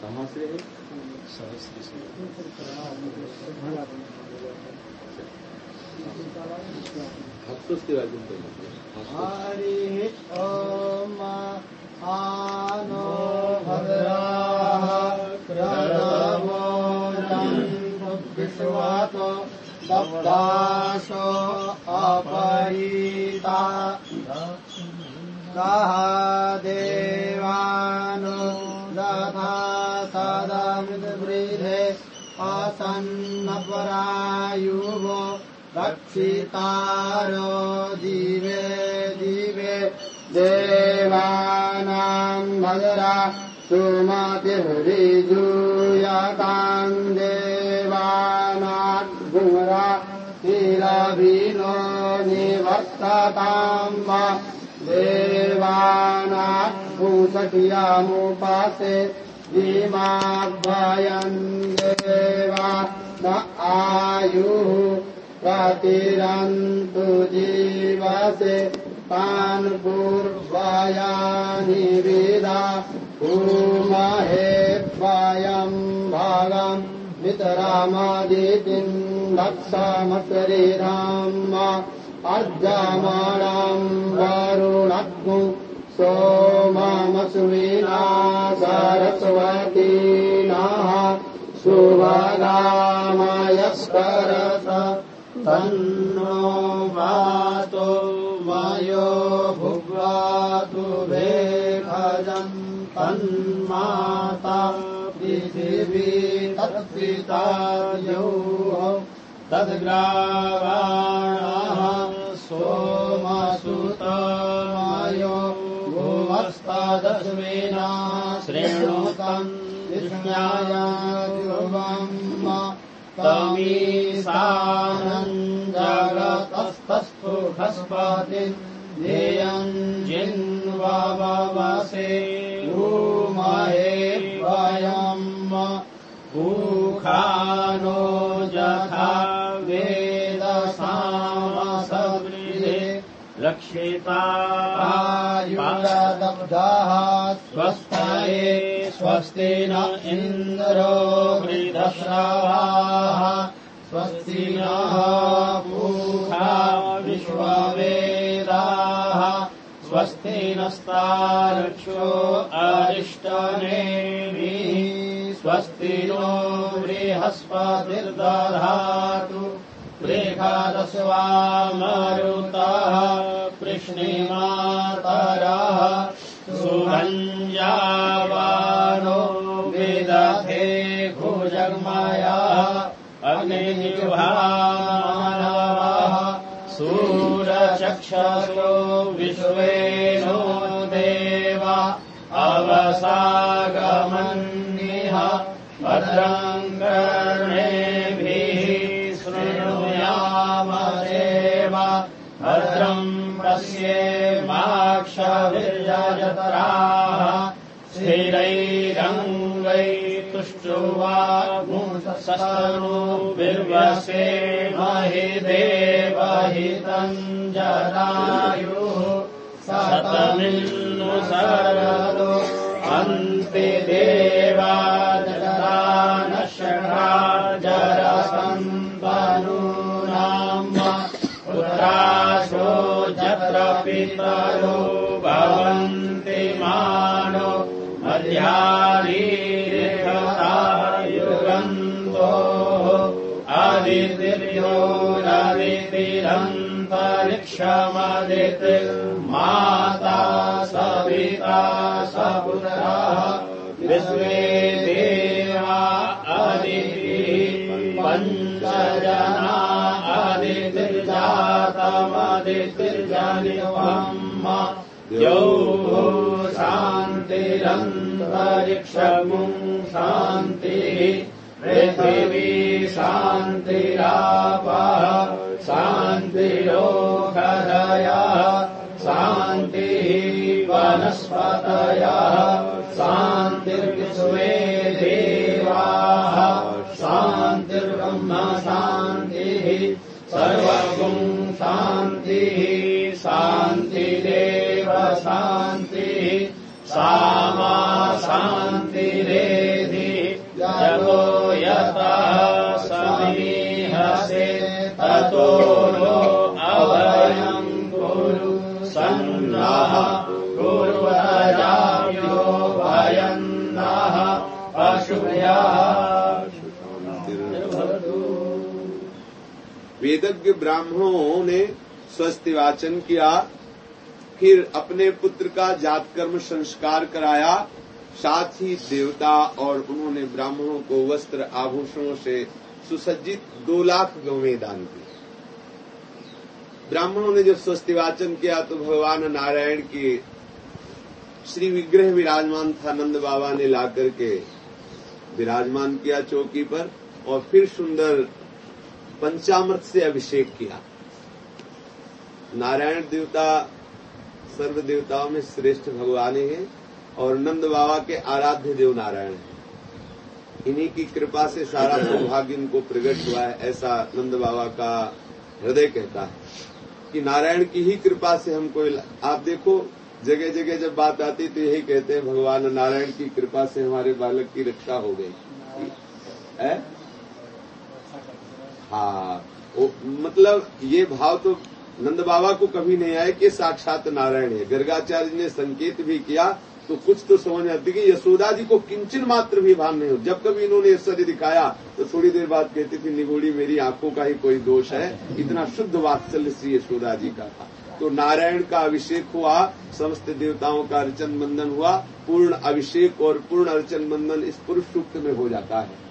कहाँ से है सोचते वाले हरि ओम आनो भद्राः प्रणवो विश्वात भाषो अपरीता। सः देवानो दधा सदामिवृधे असन्नपरायुवो रक्षितारो दिवे दिवे देवानाम् भजरा सुमतिर्विजूयताम् गुमरा शिरभिनो निवर्तताम् वा देवानाम् भूषटियामुपासे भीमाभयम् देवा न आयुः प्रतिरन्तु जीवसे तान् पूर्वायानि विदा भूमहे वयम् भागम् नितरामादितिम् लक्षाम शरीराम् अर्जामाणाम् वारुणग्मु सोममसुविना सरस्वतीनाः सुमगा तन्नो वातो वायो भुवातु भे भजन् तन्माता पृथिवी। यौ तद्ग्रावाणाः सोमसुतमायो गोमस्तादश्वेना विष्णाया गुवम् तामीसानन् जागतस्तस्तु ध्येयम् देयाम् भूमहे वयम् भूखानो यथा वेदसामसवृधे रक्षितायुरदब्धाः स्वस्तये स्वस्ति न इन्द्रो वृधश्रवाः स्वस्ति नः पूषा विश्ववेदाः। स्वस्ति नस्तारक्षो अरिष्टनेमिः स्वस्ति नो बृहस्पतिर्दधातु। बृहदस्वामरुतः कृष्णिमातरः सुभञ्जावानो विदधे भुजग्मयः अग्निजिह्वामानवः सूरचक्षसो विश्वेनो देवा अवसागमन्निह भद्रम् कर्णेभिः शृणुयामदेव। भद्रम् पश्येमाक्षभिर्यजतराः स्थिरैरङ्गै तुष्टुवा गुंसस्तनूभिर्वसे महि देवहितम् जदायुः सतमिन्नु सरदो अन्ति देवा जगता न शखा पुराशो जत्र पितरो भवन्ति मानो अध्यादिता युवन्तो आदिति यो माता सविता पिता विश्वे देवा अदितिः पञ्चजना अदितिर्जातमदितिर्जनिवम् द्यौः शान्तिरन्तरिक्षमुम् शान्तिः पृथिवी शान्तिरापः शान्तिरोषधयः शान्तिः वनस्पतयः जगो यतः समीहसे कुरु सन्नः नः वेदज्ञ ब्राह्मणों ने स्वस्ति वाचन किया, फिर अपने पुत्र का जातकर्म संस्कार कराया साथ ही देवता और उन्होंने ब्राह्मणों को वस्त्र आभूषणों से सुसज्जित दो लाख गौवें दान की ब्राह्मणों ने जब स्वस्ति वाचन किया तो भगवान नारायण के श्री विग्रह विराजमान था, नंद बाबा ने ला करके विराजमान किया चौकी पर और फिर सुंदर पंचामृत से अभिषेक किया। नारायण देवता, सर्व देवताओं में श्रेष्ठ भगवान हैं। और नंद बाबा के आराध्य देव नारायण हैं। इन्हीं की कृपा से सारा सौभाग्य इनको प्रकट हुआ है, ऐसा नंद बाबा का हृदय कहता है। कि नारायण की ही कृपा से हमको आप देखो जगह जगह जब बात आती तो यही कहते हैं, भगवान, नारायण की कृपा से हमारे बालक की रक्षा हो गई। है? हाँ मतलब ये भाव तो नंद बाबा को कभी नहीं आया कि साक्षात नारायण है। गर्गाचार्य ने संकेत भी किया तो कुछ तो समझ में आती कि यशोदा जी को किंचन मात्र भी भान नहीं हो। जब कभी इन्होंने ऐश्वर्य दिखाया तो थोड़ी देर बाद कहती थी, निगोड़ी, मेरी आँखों का ही कोई दोष है। इतना शुद्ध वात्सल्य श्री यशोदा जी का था। तो नारायण का अभिषेक हुआ, समस्त देवताओं का अर्चन बंधन हुआ। पूर्ण अभिषेक और पूर्ण अर्चन बंधन इस पुरुष सूक्त में हो जाता है।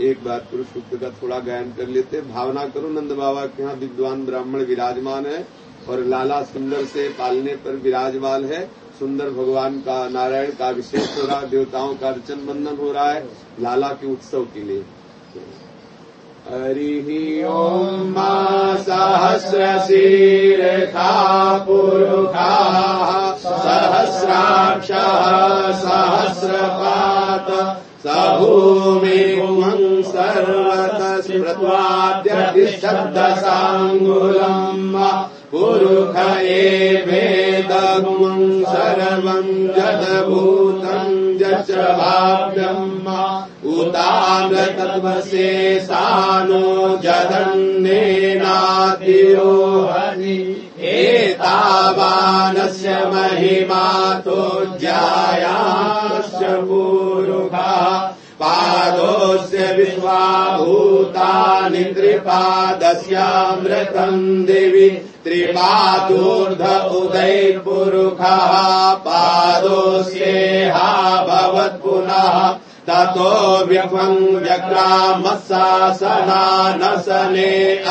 एक बार पुरुष सूक्त का थोड़ा गायन कर लेते। भावना करो, नंद बाबा के यहाँ विद्वान ब्राह्मण विराजमान है और लाला सुंदर से पालने पर विराजमान है। सुंदर भगवान का नारायण का अभिषेक हो रहा देवताओं का अर्चन बंधन हो रहा है, लाला के उत्सव के लिए। हरि ओम मा सहस्रशीर्षा पुरुखा सहस्राक्षः सहस्रपात स भूमिभुवम् सर्वतः स्मृत्वाद्यतिशब्दसाङ्गुलम् पुरुहये भेदगुमम् सर्वं जदभूतं जश्रभाव्यम् भाव्यम् उतागतवशे सानो जधन् मेनातिरो हरि एता बालस्य महि मातो पादोऽस्य विश्वाभूतानि त्रिपादस्यामृतम् दिवि। त्रिपादूर्ध उदैर्पुरुखः पादो भवत्पुनः ततो व्यभम् व्यक्रामसा सना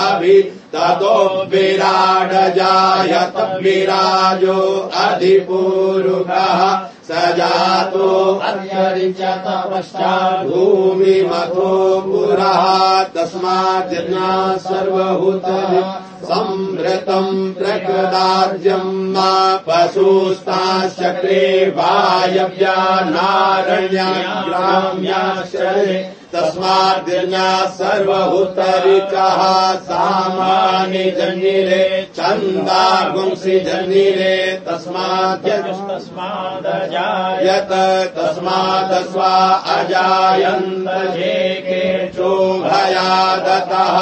अभि ततो विराड जायत विराजो अधिपूरुकः स जातो अन्य च भूमिमथो पुरः तस्मात् सर्वभूतः संवृतम् प्रकृदाज्यम् मा पशुस्ताश्चक्रे वायव्या नारण्या ग्राम्याश्चरे तस्मात् सर्वहुतरिकः सामानि जन्निरे चन्दा पुंसि जन्निरे तस्मात् तस्मात् यत् तस्मादस्मा गावो शोभया दतः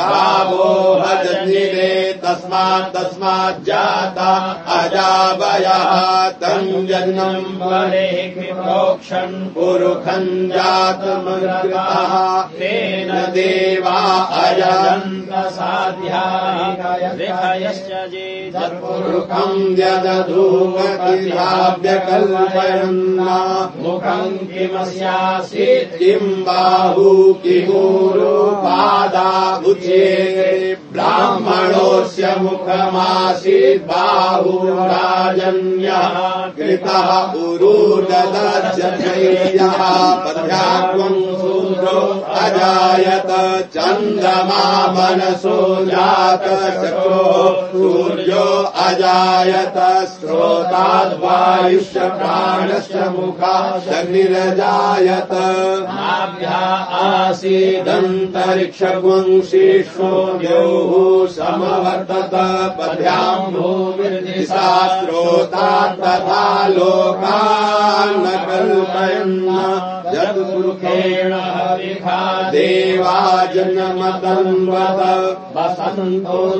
गावोह जनिरे तस्मात् तस्मात् जाता अजाभयः तं जनम् तेन देवा अजन्तसाध्याश्चधुव्याव्यकल् नयन्ना मुखम् किमस्यासीत् किम् बाहू विहोरो पादाबुचे ब्राह्मणोऽस्य मुखमासीत् बाहुराजन्यः कृतः उरूददर्शयः पद्यात्वम् शूद्रो अजायत चन्द्रमा मनसो जात चक्रो सूर्यो अजायत स्रोताद्वायुश्च प्राणश्च नाभ्या आसीदन्त दन्तरिक्षवंशीष्णो द्यौः समवर्तत पद्भ्याम् भूमिर्दिशा श्रोता तथा लोकान् न सद्गुरु देवा जनमतं वसन्तोसीता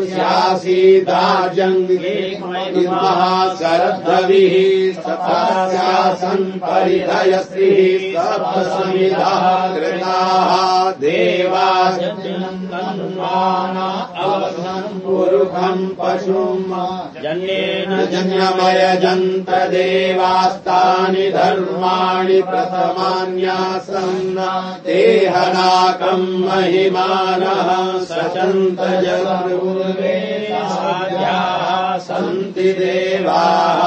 जङ्गीमः शरद्विः स्यासन् परितयसि सप्तसमिताः कृताः। देवा जन्मा पुरुषम् पशुम् जन्येन जन्यमय जन्तदेवास्तानि धर्माणि प्रथमान्यासन् ते हनाकम् महिमानः सचन्त साध्याः सन्ति देवाः।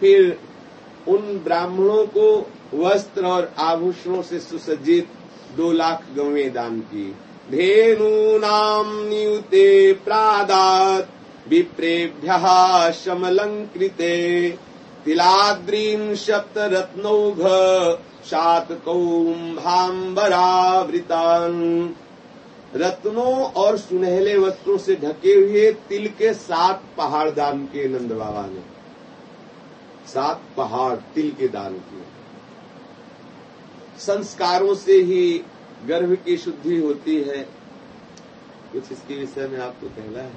फिर उन ब्राह्मणों को वस्त्र और आभूषणों से सुसज्जित दो लाख गवें दान की धेनूनाम नियुते प्रादात विप्रेभ्य शमलंकृते तिलाद्रीं सप्त रत्नौघ शातकौम्भाम्बरावृतान। रत्नों और सुनहले वस्त्रों से ढके हुए तिल के सात पहाड़ दान के नंद बाबा ने। सात पहाड़ तिल के दान किए। संस्कारों से ही गर्भ की शुद्धि होती है। कुछ इसके विषय में आपको कहना है,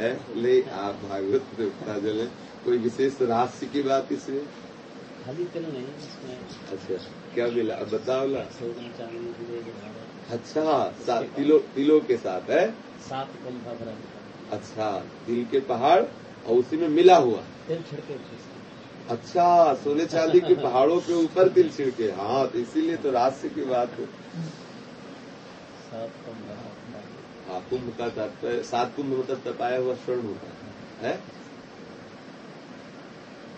है? ले आप भागवत देवता जो है। कोई विशेष राशि की बात इसमें? नहीं अच्छा क्या मिला? अब बताओ ला अच्छा सात तिलों तिलों के साथ है? सात अच्छा तिल के पहाड़ और उसी में मिला हुआ। तिल छिड़के। अच्छा सोने चांदी के पहाड़ों के ऊपर तिल छिड़के। हाँ तो इसीलिए तो राशि की बात है। हाँ कुंभ का तात्पर्य सात कुंभ मतलब तपाया हुआ स्वर्ण होता है, है?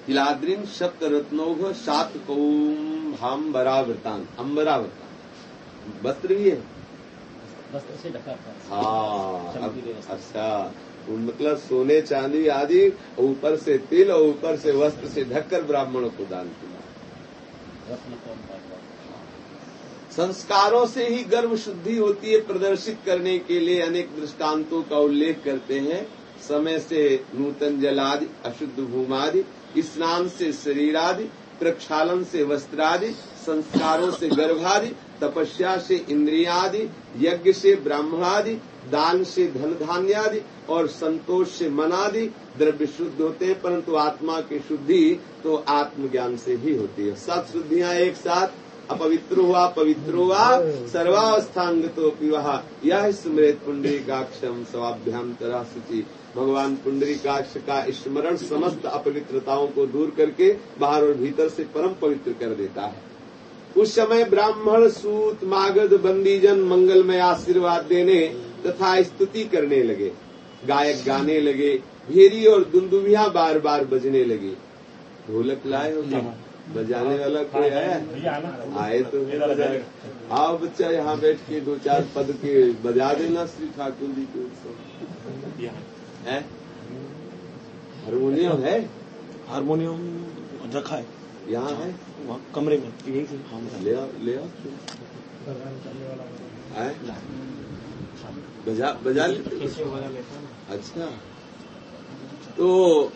तिलाद्रिन सप्त रत्नौघ सात कौम्भाम्बरावृतान अम्बरावृतान वस्त्र भी है? वस्त्र से ढका था। हाँ। अच्छा। मतलब सोने चांदी आदि, ऊपर से तिल और ऊपर से वस्त्र से ढककर ब्राह्मणों को दान किया। संस्कारों से ही गर्भ शुद्धि होती है, प्रदर्शित करने के लिए अनेक दृष्टांतों का उल्लेख करते हैं समय से नूतन जलादि, अशुद्ध भूमादि, स्नान से शरीरादि, प्रक्षालन से वस्त्रादि, संस्कारों से गर्भादि, तपस्या से इंद्रियादि, यज्ञ से ब्राह्मणादि दान से धन धान्यादि और संतोष से मनादि द्रव्य शुद्ध होते हैं, परंतु आत्मा की शुद्धि तो आत्मज्ञान से ही होती है। सात शुद्धियाँ एक साथ, अपवित्र हुआ, पवित्र हुआ सर्वावस्थांग तो पिवाह। यह स्मृत पुंडरीकाक्षम स्वाभ्यंतरा सूची भगवान पुंडरीकाक्ष का स्मरण समस्त अपवित्रताओं को दूर करके बाहर और भीतर से परम पवित्र कर देता है। उस समय ब्राह्मण सूत, मागध, बंदीजन मंगलमय आशीर्वाद देने तथा स्तुति करने लगे। गायक गाने लगे भेरी और दुंदुभिया बार बार बजने लगे। ढोलक लाए हो बजाने वाला कोई है आए तो आओ बच्चा यहाँ बैठ के दो चार पद के बजा देना श्री ठाकुर जी के है? हारमोनियम है? हारमोनियम रखा है। यहाँ है? वहाँ कमरे में। यही से ले आओ। ले आओ बजा बजा लेते है? अच्छा। तो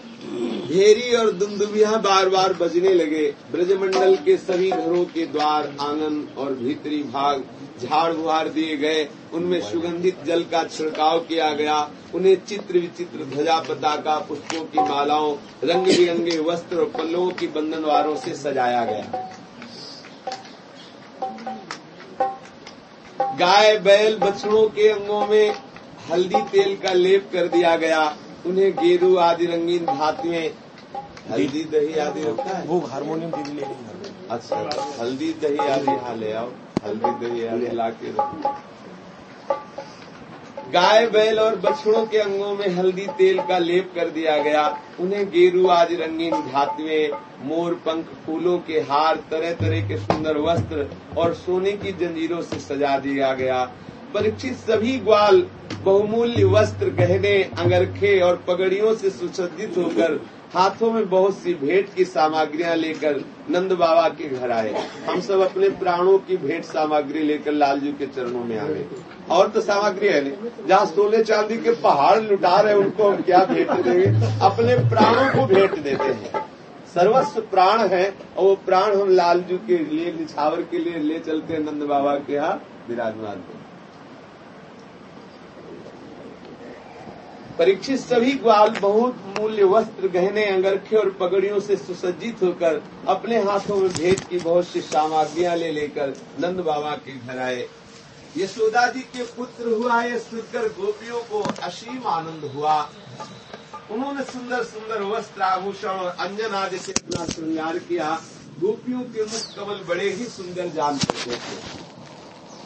भेरी और दुंदुबिया बार बार बजने लगे। ब्रजमंडल के सभी घरों के द्वार आँगन और भीतरी भाग झाड़ बुहार दिए गए। उनमें सुगंधित जल का छिड़काव किया गया। उन्हें चित्र विचित्र ध्वजा पताका पुष्पों की मालाओं रंग बिरंगे वस्त्र और पल्लवों की बंधनवारों से सजाया गया। गाय बैल बछड़ों के अंगों में हल्दी तेल का लेप कर दिया गया। उन्हें गेरू आदि रंगीन धातुएँ हल्दी दही आदि रखता है। वो हारमोनियम दीदी ले रही अच्छा हल्दी दही आदि यहाँ ले आओ। हल्दी दही आदि ला के रखो। गाय, बैल और बछड़ों के अंगों में हल्दी तेल का लेप कर दिया गया। उन्हें गेरू आदि रंगीन धातुए, मोर, पंख, फूलों के हार तरह तरह के सुंदर वस्त्र और सोने की जंजीरों से सजा दिया गया। परीक्षित सभी ग्वाल बहुमूल्य वस्त्र, गहने, अंगरखे और पगड़ियों से सुसज्जित होकर हाथों में बहुत सी भेंट की सामग्रियाँ लेकर नंद बाबा के घर आए। हम सब अपने प्राणों की भेंट सामग्री लेकर लालजू के चरणों में आ गए। और तो सामग्री है नहीं। जहाँ सोने चांदी के पहाड़ लुटा रहे उनको हम क्या भेंट देंगे? अपने प्राणों को भेंट देते हैं। सर्वस्व प्राण है, और वो प्राण हम लालजू के लिए, निछावर के लिए ले चलते हैं नंद बाबा के यहाँ विराजमान हैं परीक्षित सभी ग्वाल बहुत मूल्य वस्त्र गहने, अंगरखे और पगड़ियों से सुसज्जित होकर अपने हाथों में भेंट की बहुत सी सामग्रियाँ ले लेकर नंद बाबा के घर आए। यशोदा जी के पुत्र हुआ, ये सुनकर गोपियों को असीम आनंद हुआ। उन्होंने सुंदर सुंदर वस्त्र, आभूषण और अंजन आदि से अपना श्रृंगार किया। गोपियों के मुख कमल बड़े ही सुंदर जान पड़ते थे।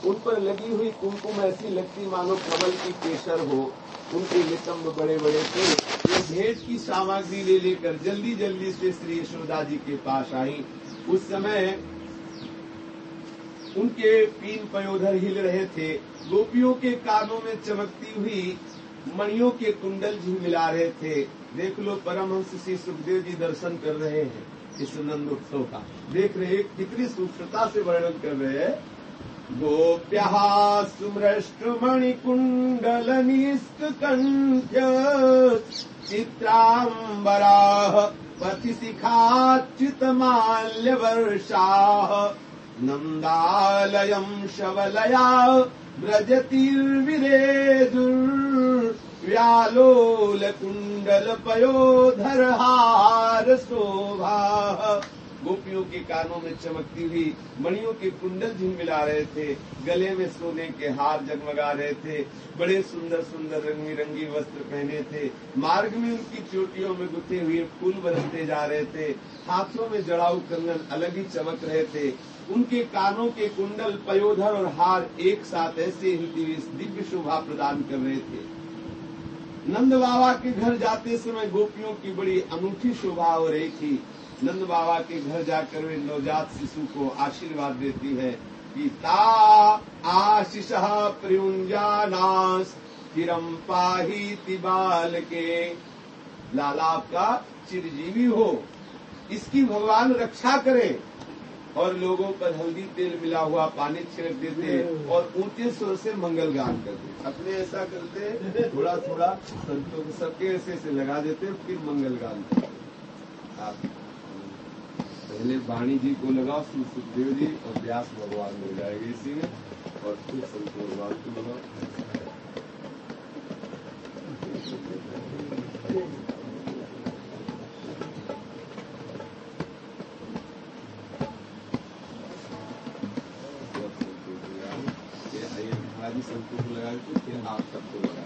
उन पर लगी हुई कुमकुम ऐसी लगती मानो कमल की केसर हो। उनके नितंब बड़े बड़े थे। ये भेंट की सामग्री ले लेकर जल्दी जल्दी से श्री यशोदा जी के पास आई। उस समय उनके पीन पयोधर हिल रहे थे। गोपियों के कानों में चमकती हुई मणियों के कुंडल जी झिलमिला रहे थे। देख लो परमहंस श्री सुखदेव जी दर्शन कर रहे हैं इस नंद उत्सव का। देख रहे कितनी सूक्ष्मता से वर्णन कर रहे हैं। गोप्या सुमृष्टमणिकुण्डल निष्कण्ठ्य माल्य पथिशिखाच्युतमाल्यवर्षाः नन्दालयम् शवलया व्यालोलकुण्डलपयोधरहार शोभा गोपियों के कानों में चमकती हुई मणियों के कुंडल झिलमिला रहे थे। गले में सोने के हार जगमगा रहे थे। बड़े सुंदर सुंदर रंग बिरंगी वस्त्र पहने थे। मार्ग में उनकी चोटियों में गुथे हुए फूल बरसते जा रहे थे। हाथों में जड़ाऊ कंगन अलग ही चमक रहे थे। उनके कानों के कुंडल पयोधर और हार एक साथ ऐसे ही दिव्य शोभा प्रदान कर रहे थे। नंद बाबा के घर जाते समय गोपियों की बड़ी अनूठी शोभा हो रही थी। नंद बाबा के घर जाकर वे नवजात शिशु को आशीर्वाद देती है कि ता आशीष प्रियुंजानास तिरम पाही बाल के लाला आपका चिरजीवी हो। इसकी भगवान रक्षा करें। और लोगों पर हल्दी तेल मिला हुआ पानी छिड़क देते और ऊँचे स्वर से मंगल गान करते अपने ऐसा करते थोड़ा थोड़ा संतों को सबके ऐसे ऐसे लगा देते फिर मंगल गान करते आप, पहले वाणी जी को लगाओ, श्री सुखदेव जी, और व्यास भगवान हो जाएगा इसी में, और फिर संत भगवान को लगाओ। संतों को लगा के फिर आप सबको लगा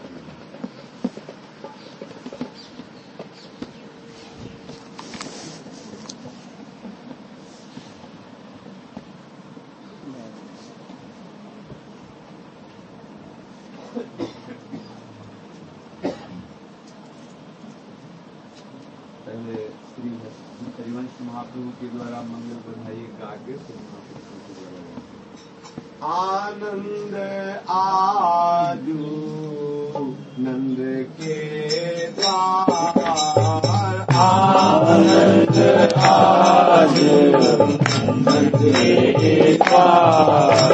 पहले श्री हरिवंश महाप्रभु के द्वारा मंगल बधाई गा के फिर महाप्रभु को लगाया आनंद आजू नंद के द्वार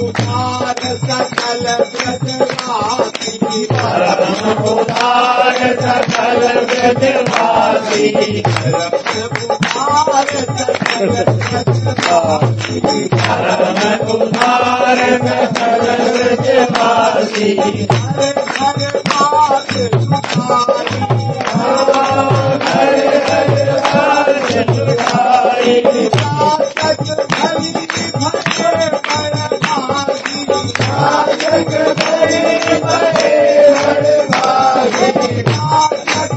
उदार सकल ब्रजवासी परम उदार सकल ब्रजवासी उदार सकल ब्रजवासी परम नानक बड़े बड़े बड़े भागी नानक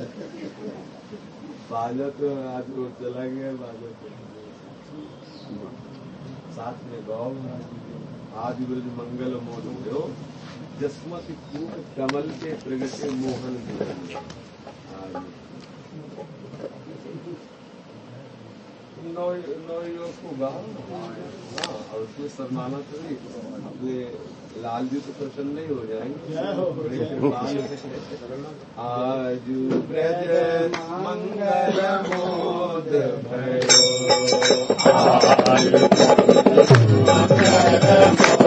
बजे तो आज वो चला गया बाजा तो साथ में गाओ आज ब्रज मंगल हो जसमति पूर्ण कमल के प्रगटे मोहन नौ नौ युवक को गाओ हाँ और उसमें शर्माना तो नहीं अपने लाल जी तो प्रसन्न नहीं हो जाएँगे। आज मंगल जय कृपालु हैं।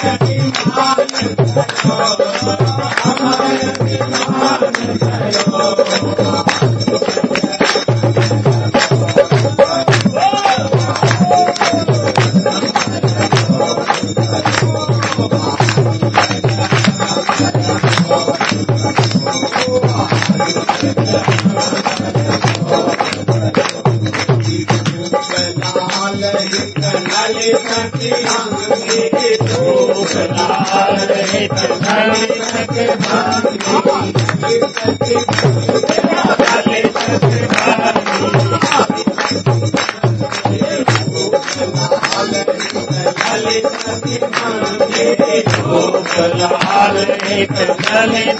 आज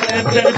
ब्रज मंगल मोद भयो Thank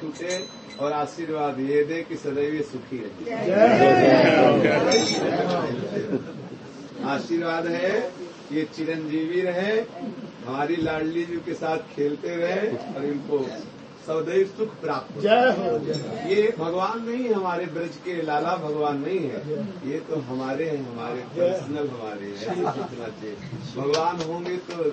छूटे और आशीर्वाद ये दे कि सदैव सुखी रहे। आशीर्वाद है ये चिरंजीवी रहे हमारी लाडली जी के साथ खेलते रहे और इनको सदैव सुख प्राप्त जय हो। ये भगवान नहीं है हमारे ब्रज के लाला भगवान नहीं है। ये तो हमारे हैं हमारे पर्सनल हमारे हैं। सोचना चाहिए भगवान होंगे तो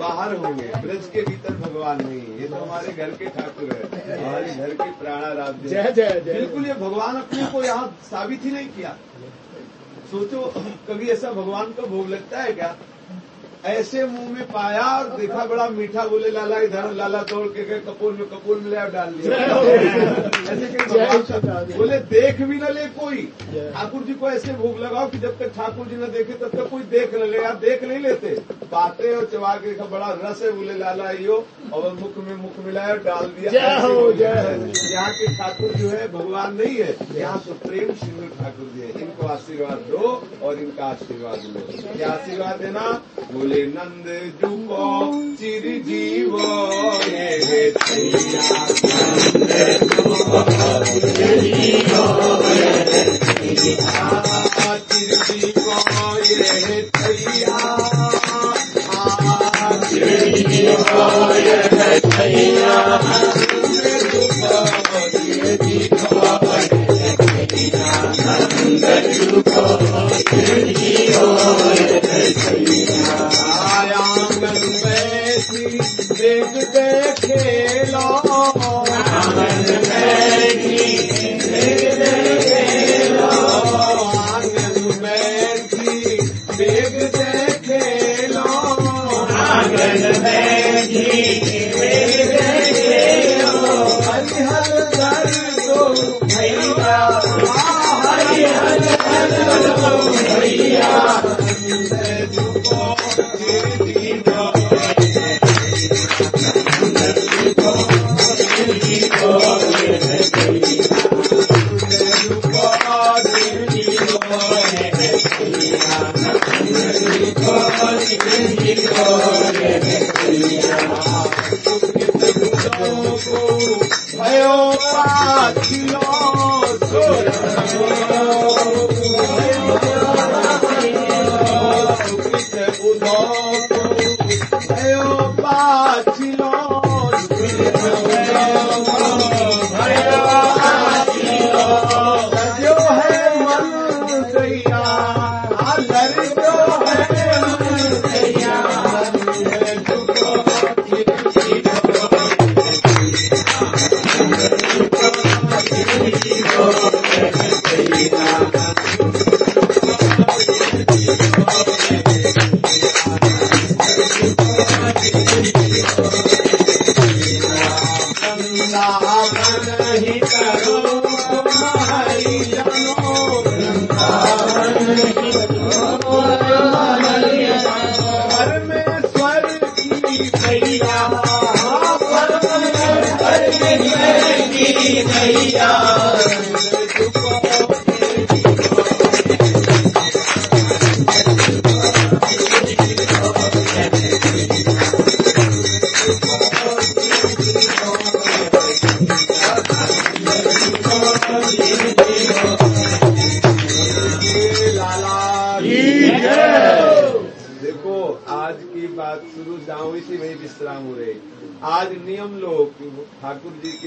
बाहर होंगे ब्रज के भीतर भगवान नहीं है। ये तो हमारे घर के ठाकुर है हमारे घर के प्राणाराध्य जय जय जय। बिल्कुल ये भगवान अपने को यहाँ साबित ही नहीं किया। सोचो कभी ऐसा भगवान का भोग लगता है क्या? ऐसे मुँह में पाया और देखा बड़ा मीठा बोले लाला इधर लाला तोड़ के गए कपूर में कपूर में ले और डाल दिया। ऐसे कहीं बोले देख भी न ले कोई। ठाकुर जी को ऐसे भूख लगाओ कि जब तक ठाकुर जी न देखे तब तक कोई देख न ले। आप देख नहीं लेते। बातें और चबा के देखा बड़ा रस है बोले लाला यो और मुख में मुख मिलाया और डाल दिया। यहाँ के ठाकुर जो है भगवान नहीं है। यहाँ सुप्रेम प्रेम ठाकुर जी है। इनको आशीर्वाद दो और इनका आशीर्वाद लो। ये आशीर्वाद देना? बोले नंद जू को चिर जीव ये छैया आ, चिर जीव ये छैया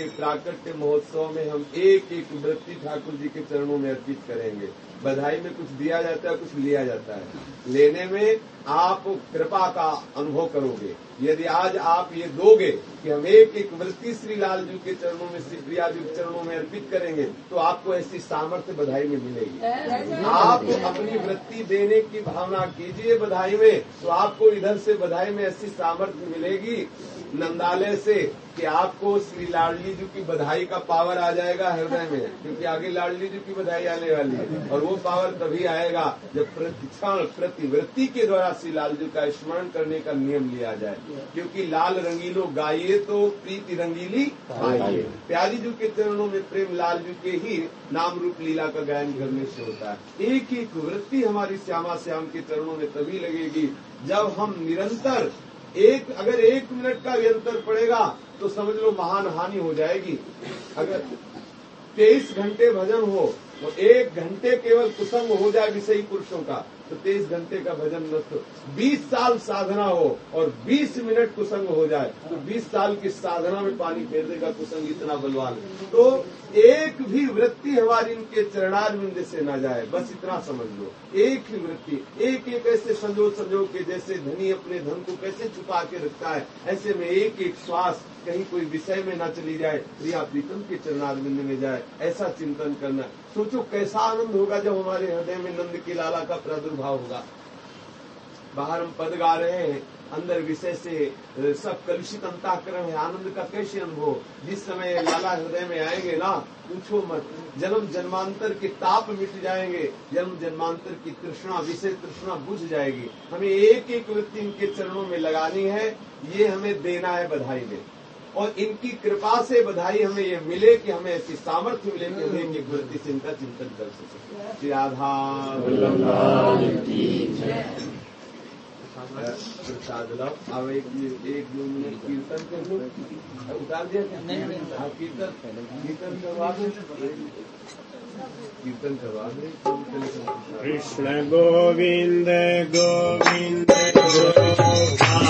प्राकट्य महोत्सव में हम एक एक वृत्ति ठाकुर जी के चरणों में अर्पित करेंगे। बधाई में कुछ दिया जाता है, कुछ लिया जाता है। लेने में आप कृपा का अनुभव करोगे। यदि आज आप ये दोगे कि हम एक एक वृत्ति श्री लाल जी के चरणों में श्री प्रिया जी के चरणों में अर्पित करेंगे तो आपको ऐसी सामर्थ्य बधाई में मिलेगी। आप अपनी वृत्ति देने की भावना कीजिए बधाई में तो आपको इधर से बधाई में ऐसी सामर्थ्य मिलेगी नंदालय से कि आपको श्री लाडली जी की बधाई का पावर आ जाएगा हृदय में क्योंकि आगे लाडली जी की बधाई आने वाली है। और वो पावर तभी आएगा जब प्रतिक्षण प्रतिवृत्ति के द्वारा श्री लाल जी का स्मरण करने का नियम लिया जाए। क्योंकि लाल रंगीलो गाइए तो प्रीति रंगीली आइए प्यारी जी के चरणों में प्रेम लाल जी के ही नाम रूप लीला का गायन करने से होता है। एक एक वृत्ति हमारी श्यामा श्याम के चरणों में तभी लगेगी जब हम निरंतर एक अगर एक मिनट का भी अंतर पड़ेगा तो समझ लो महान हानि हो जाएगी। अगर तेईस घंटे भजन हो तो एक घंटे केवल कुसंग हो जाए विषयी पुरुषों का। तो तेईस घंटे का भजन हो बीस साल साधना हो और बीस मिनट कुसंग हो जाए तो बीस साल की साधना में पानी फेर देगा कुसंग इतना बलवान तो एक भी वृत्ति हमारी इनके चरणारविंद से ना जाए, बस इतना समझ लो। एक ही वृत्ति, एक एक ऐसे संजो संजोग के जैसे धनी अपने धन को कैसे छुपा के रखता है, ऐसे में एक एक श्वास कहीं कोई विषय में ना चली जाए, प्रिया प्रीतम के चरणारविंद में जाए, ऐसा चिंतन करना। सोचो कैसा आनंद होगा जब हमारे हृदय में नंद की लाला का प्रादुर्भाव होगा। बाहर हम पद गा रहे हैं, अंदर विषय से सब कलुषित अंताकरण है। आनंद का कैसे अनुभव जिस समय लाला हृदय में आएँगे ना, पूछो मत। जन्म जन्मांतर के ताप मिट जाएँगे, जन्म जन्मांतर की तृष्णा, विषय तृष्णा बुझ जाएगी। हमें एक एक वृत्ति इनके चरणों में लगानी है, ये हमें देना है बधाई में और इनकी कृपा से बधाई हमें ये मिले कि हमें ऐसी सामर्थ्य मिले कि हमें इनकी गुरु चिंता चिंतन कर सके श्री राधा अब एक एक दो मिनट कीर्तन कर लो उतार दिया कीर्तन कीर्तन करवा दे कीर्तन करवा दो कृष्ण गोविंद गोविंद गोपाल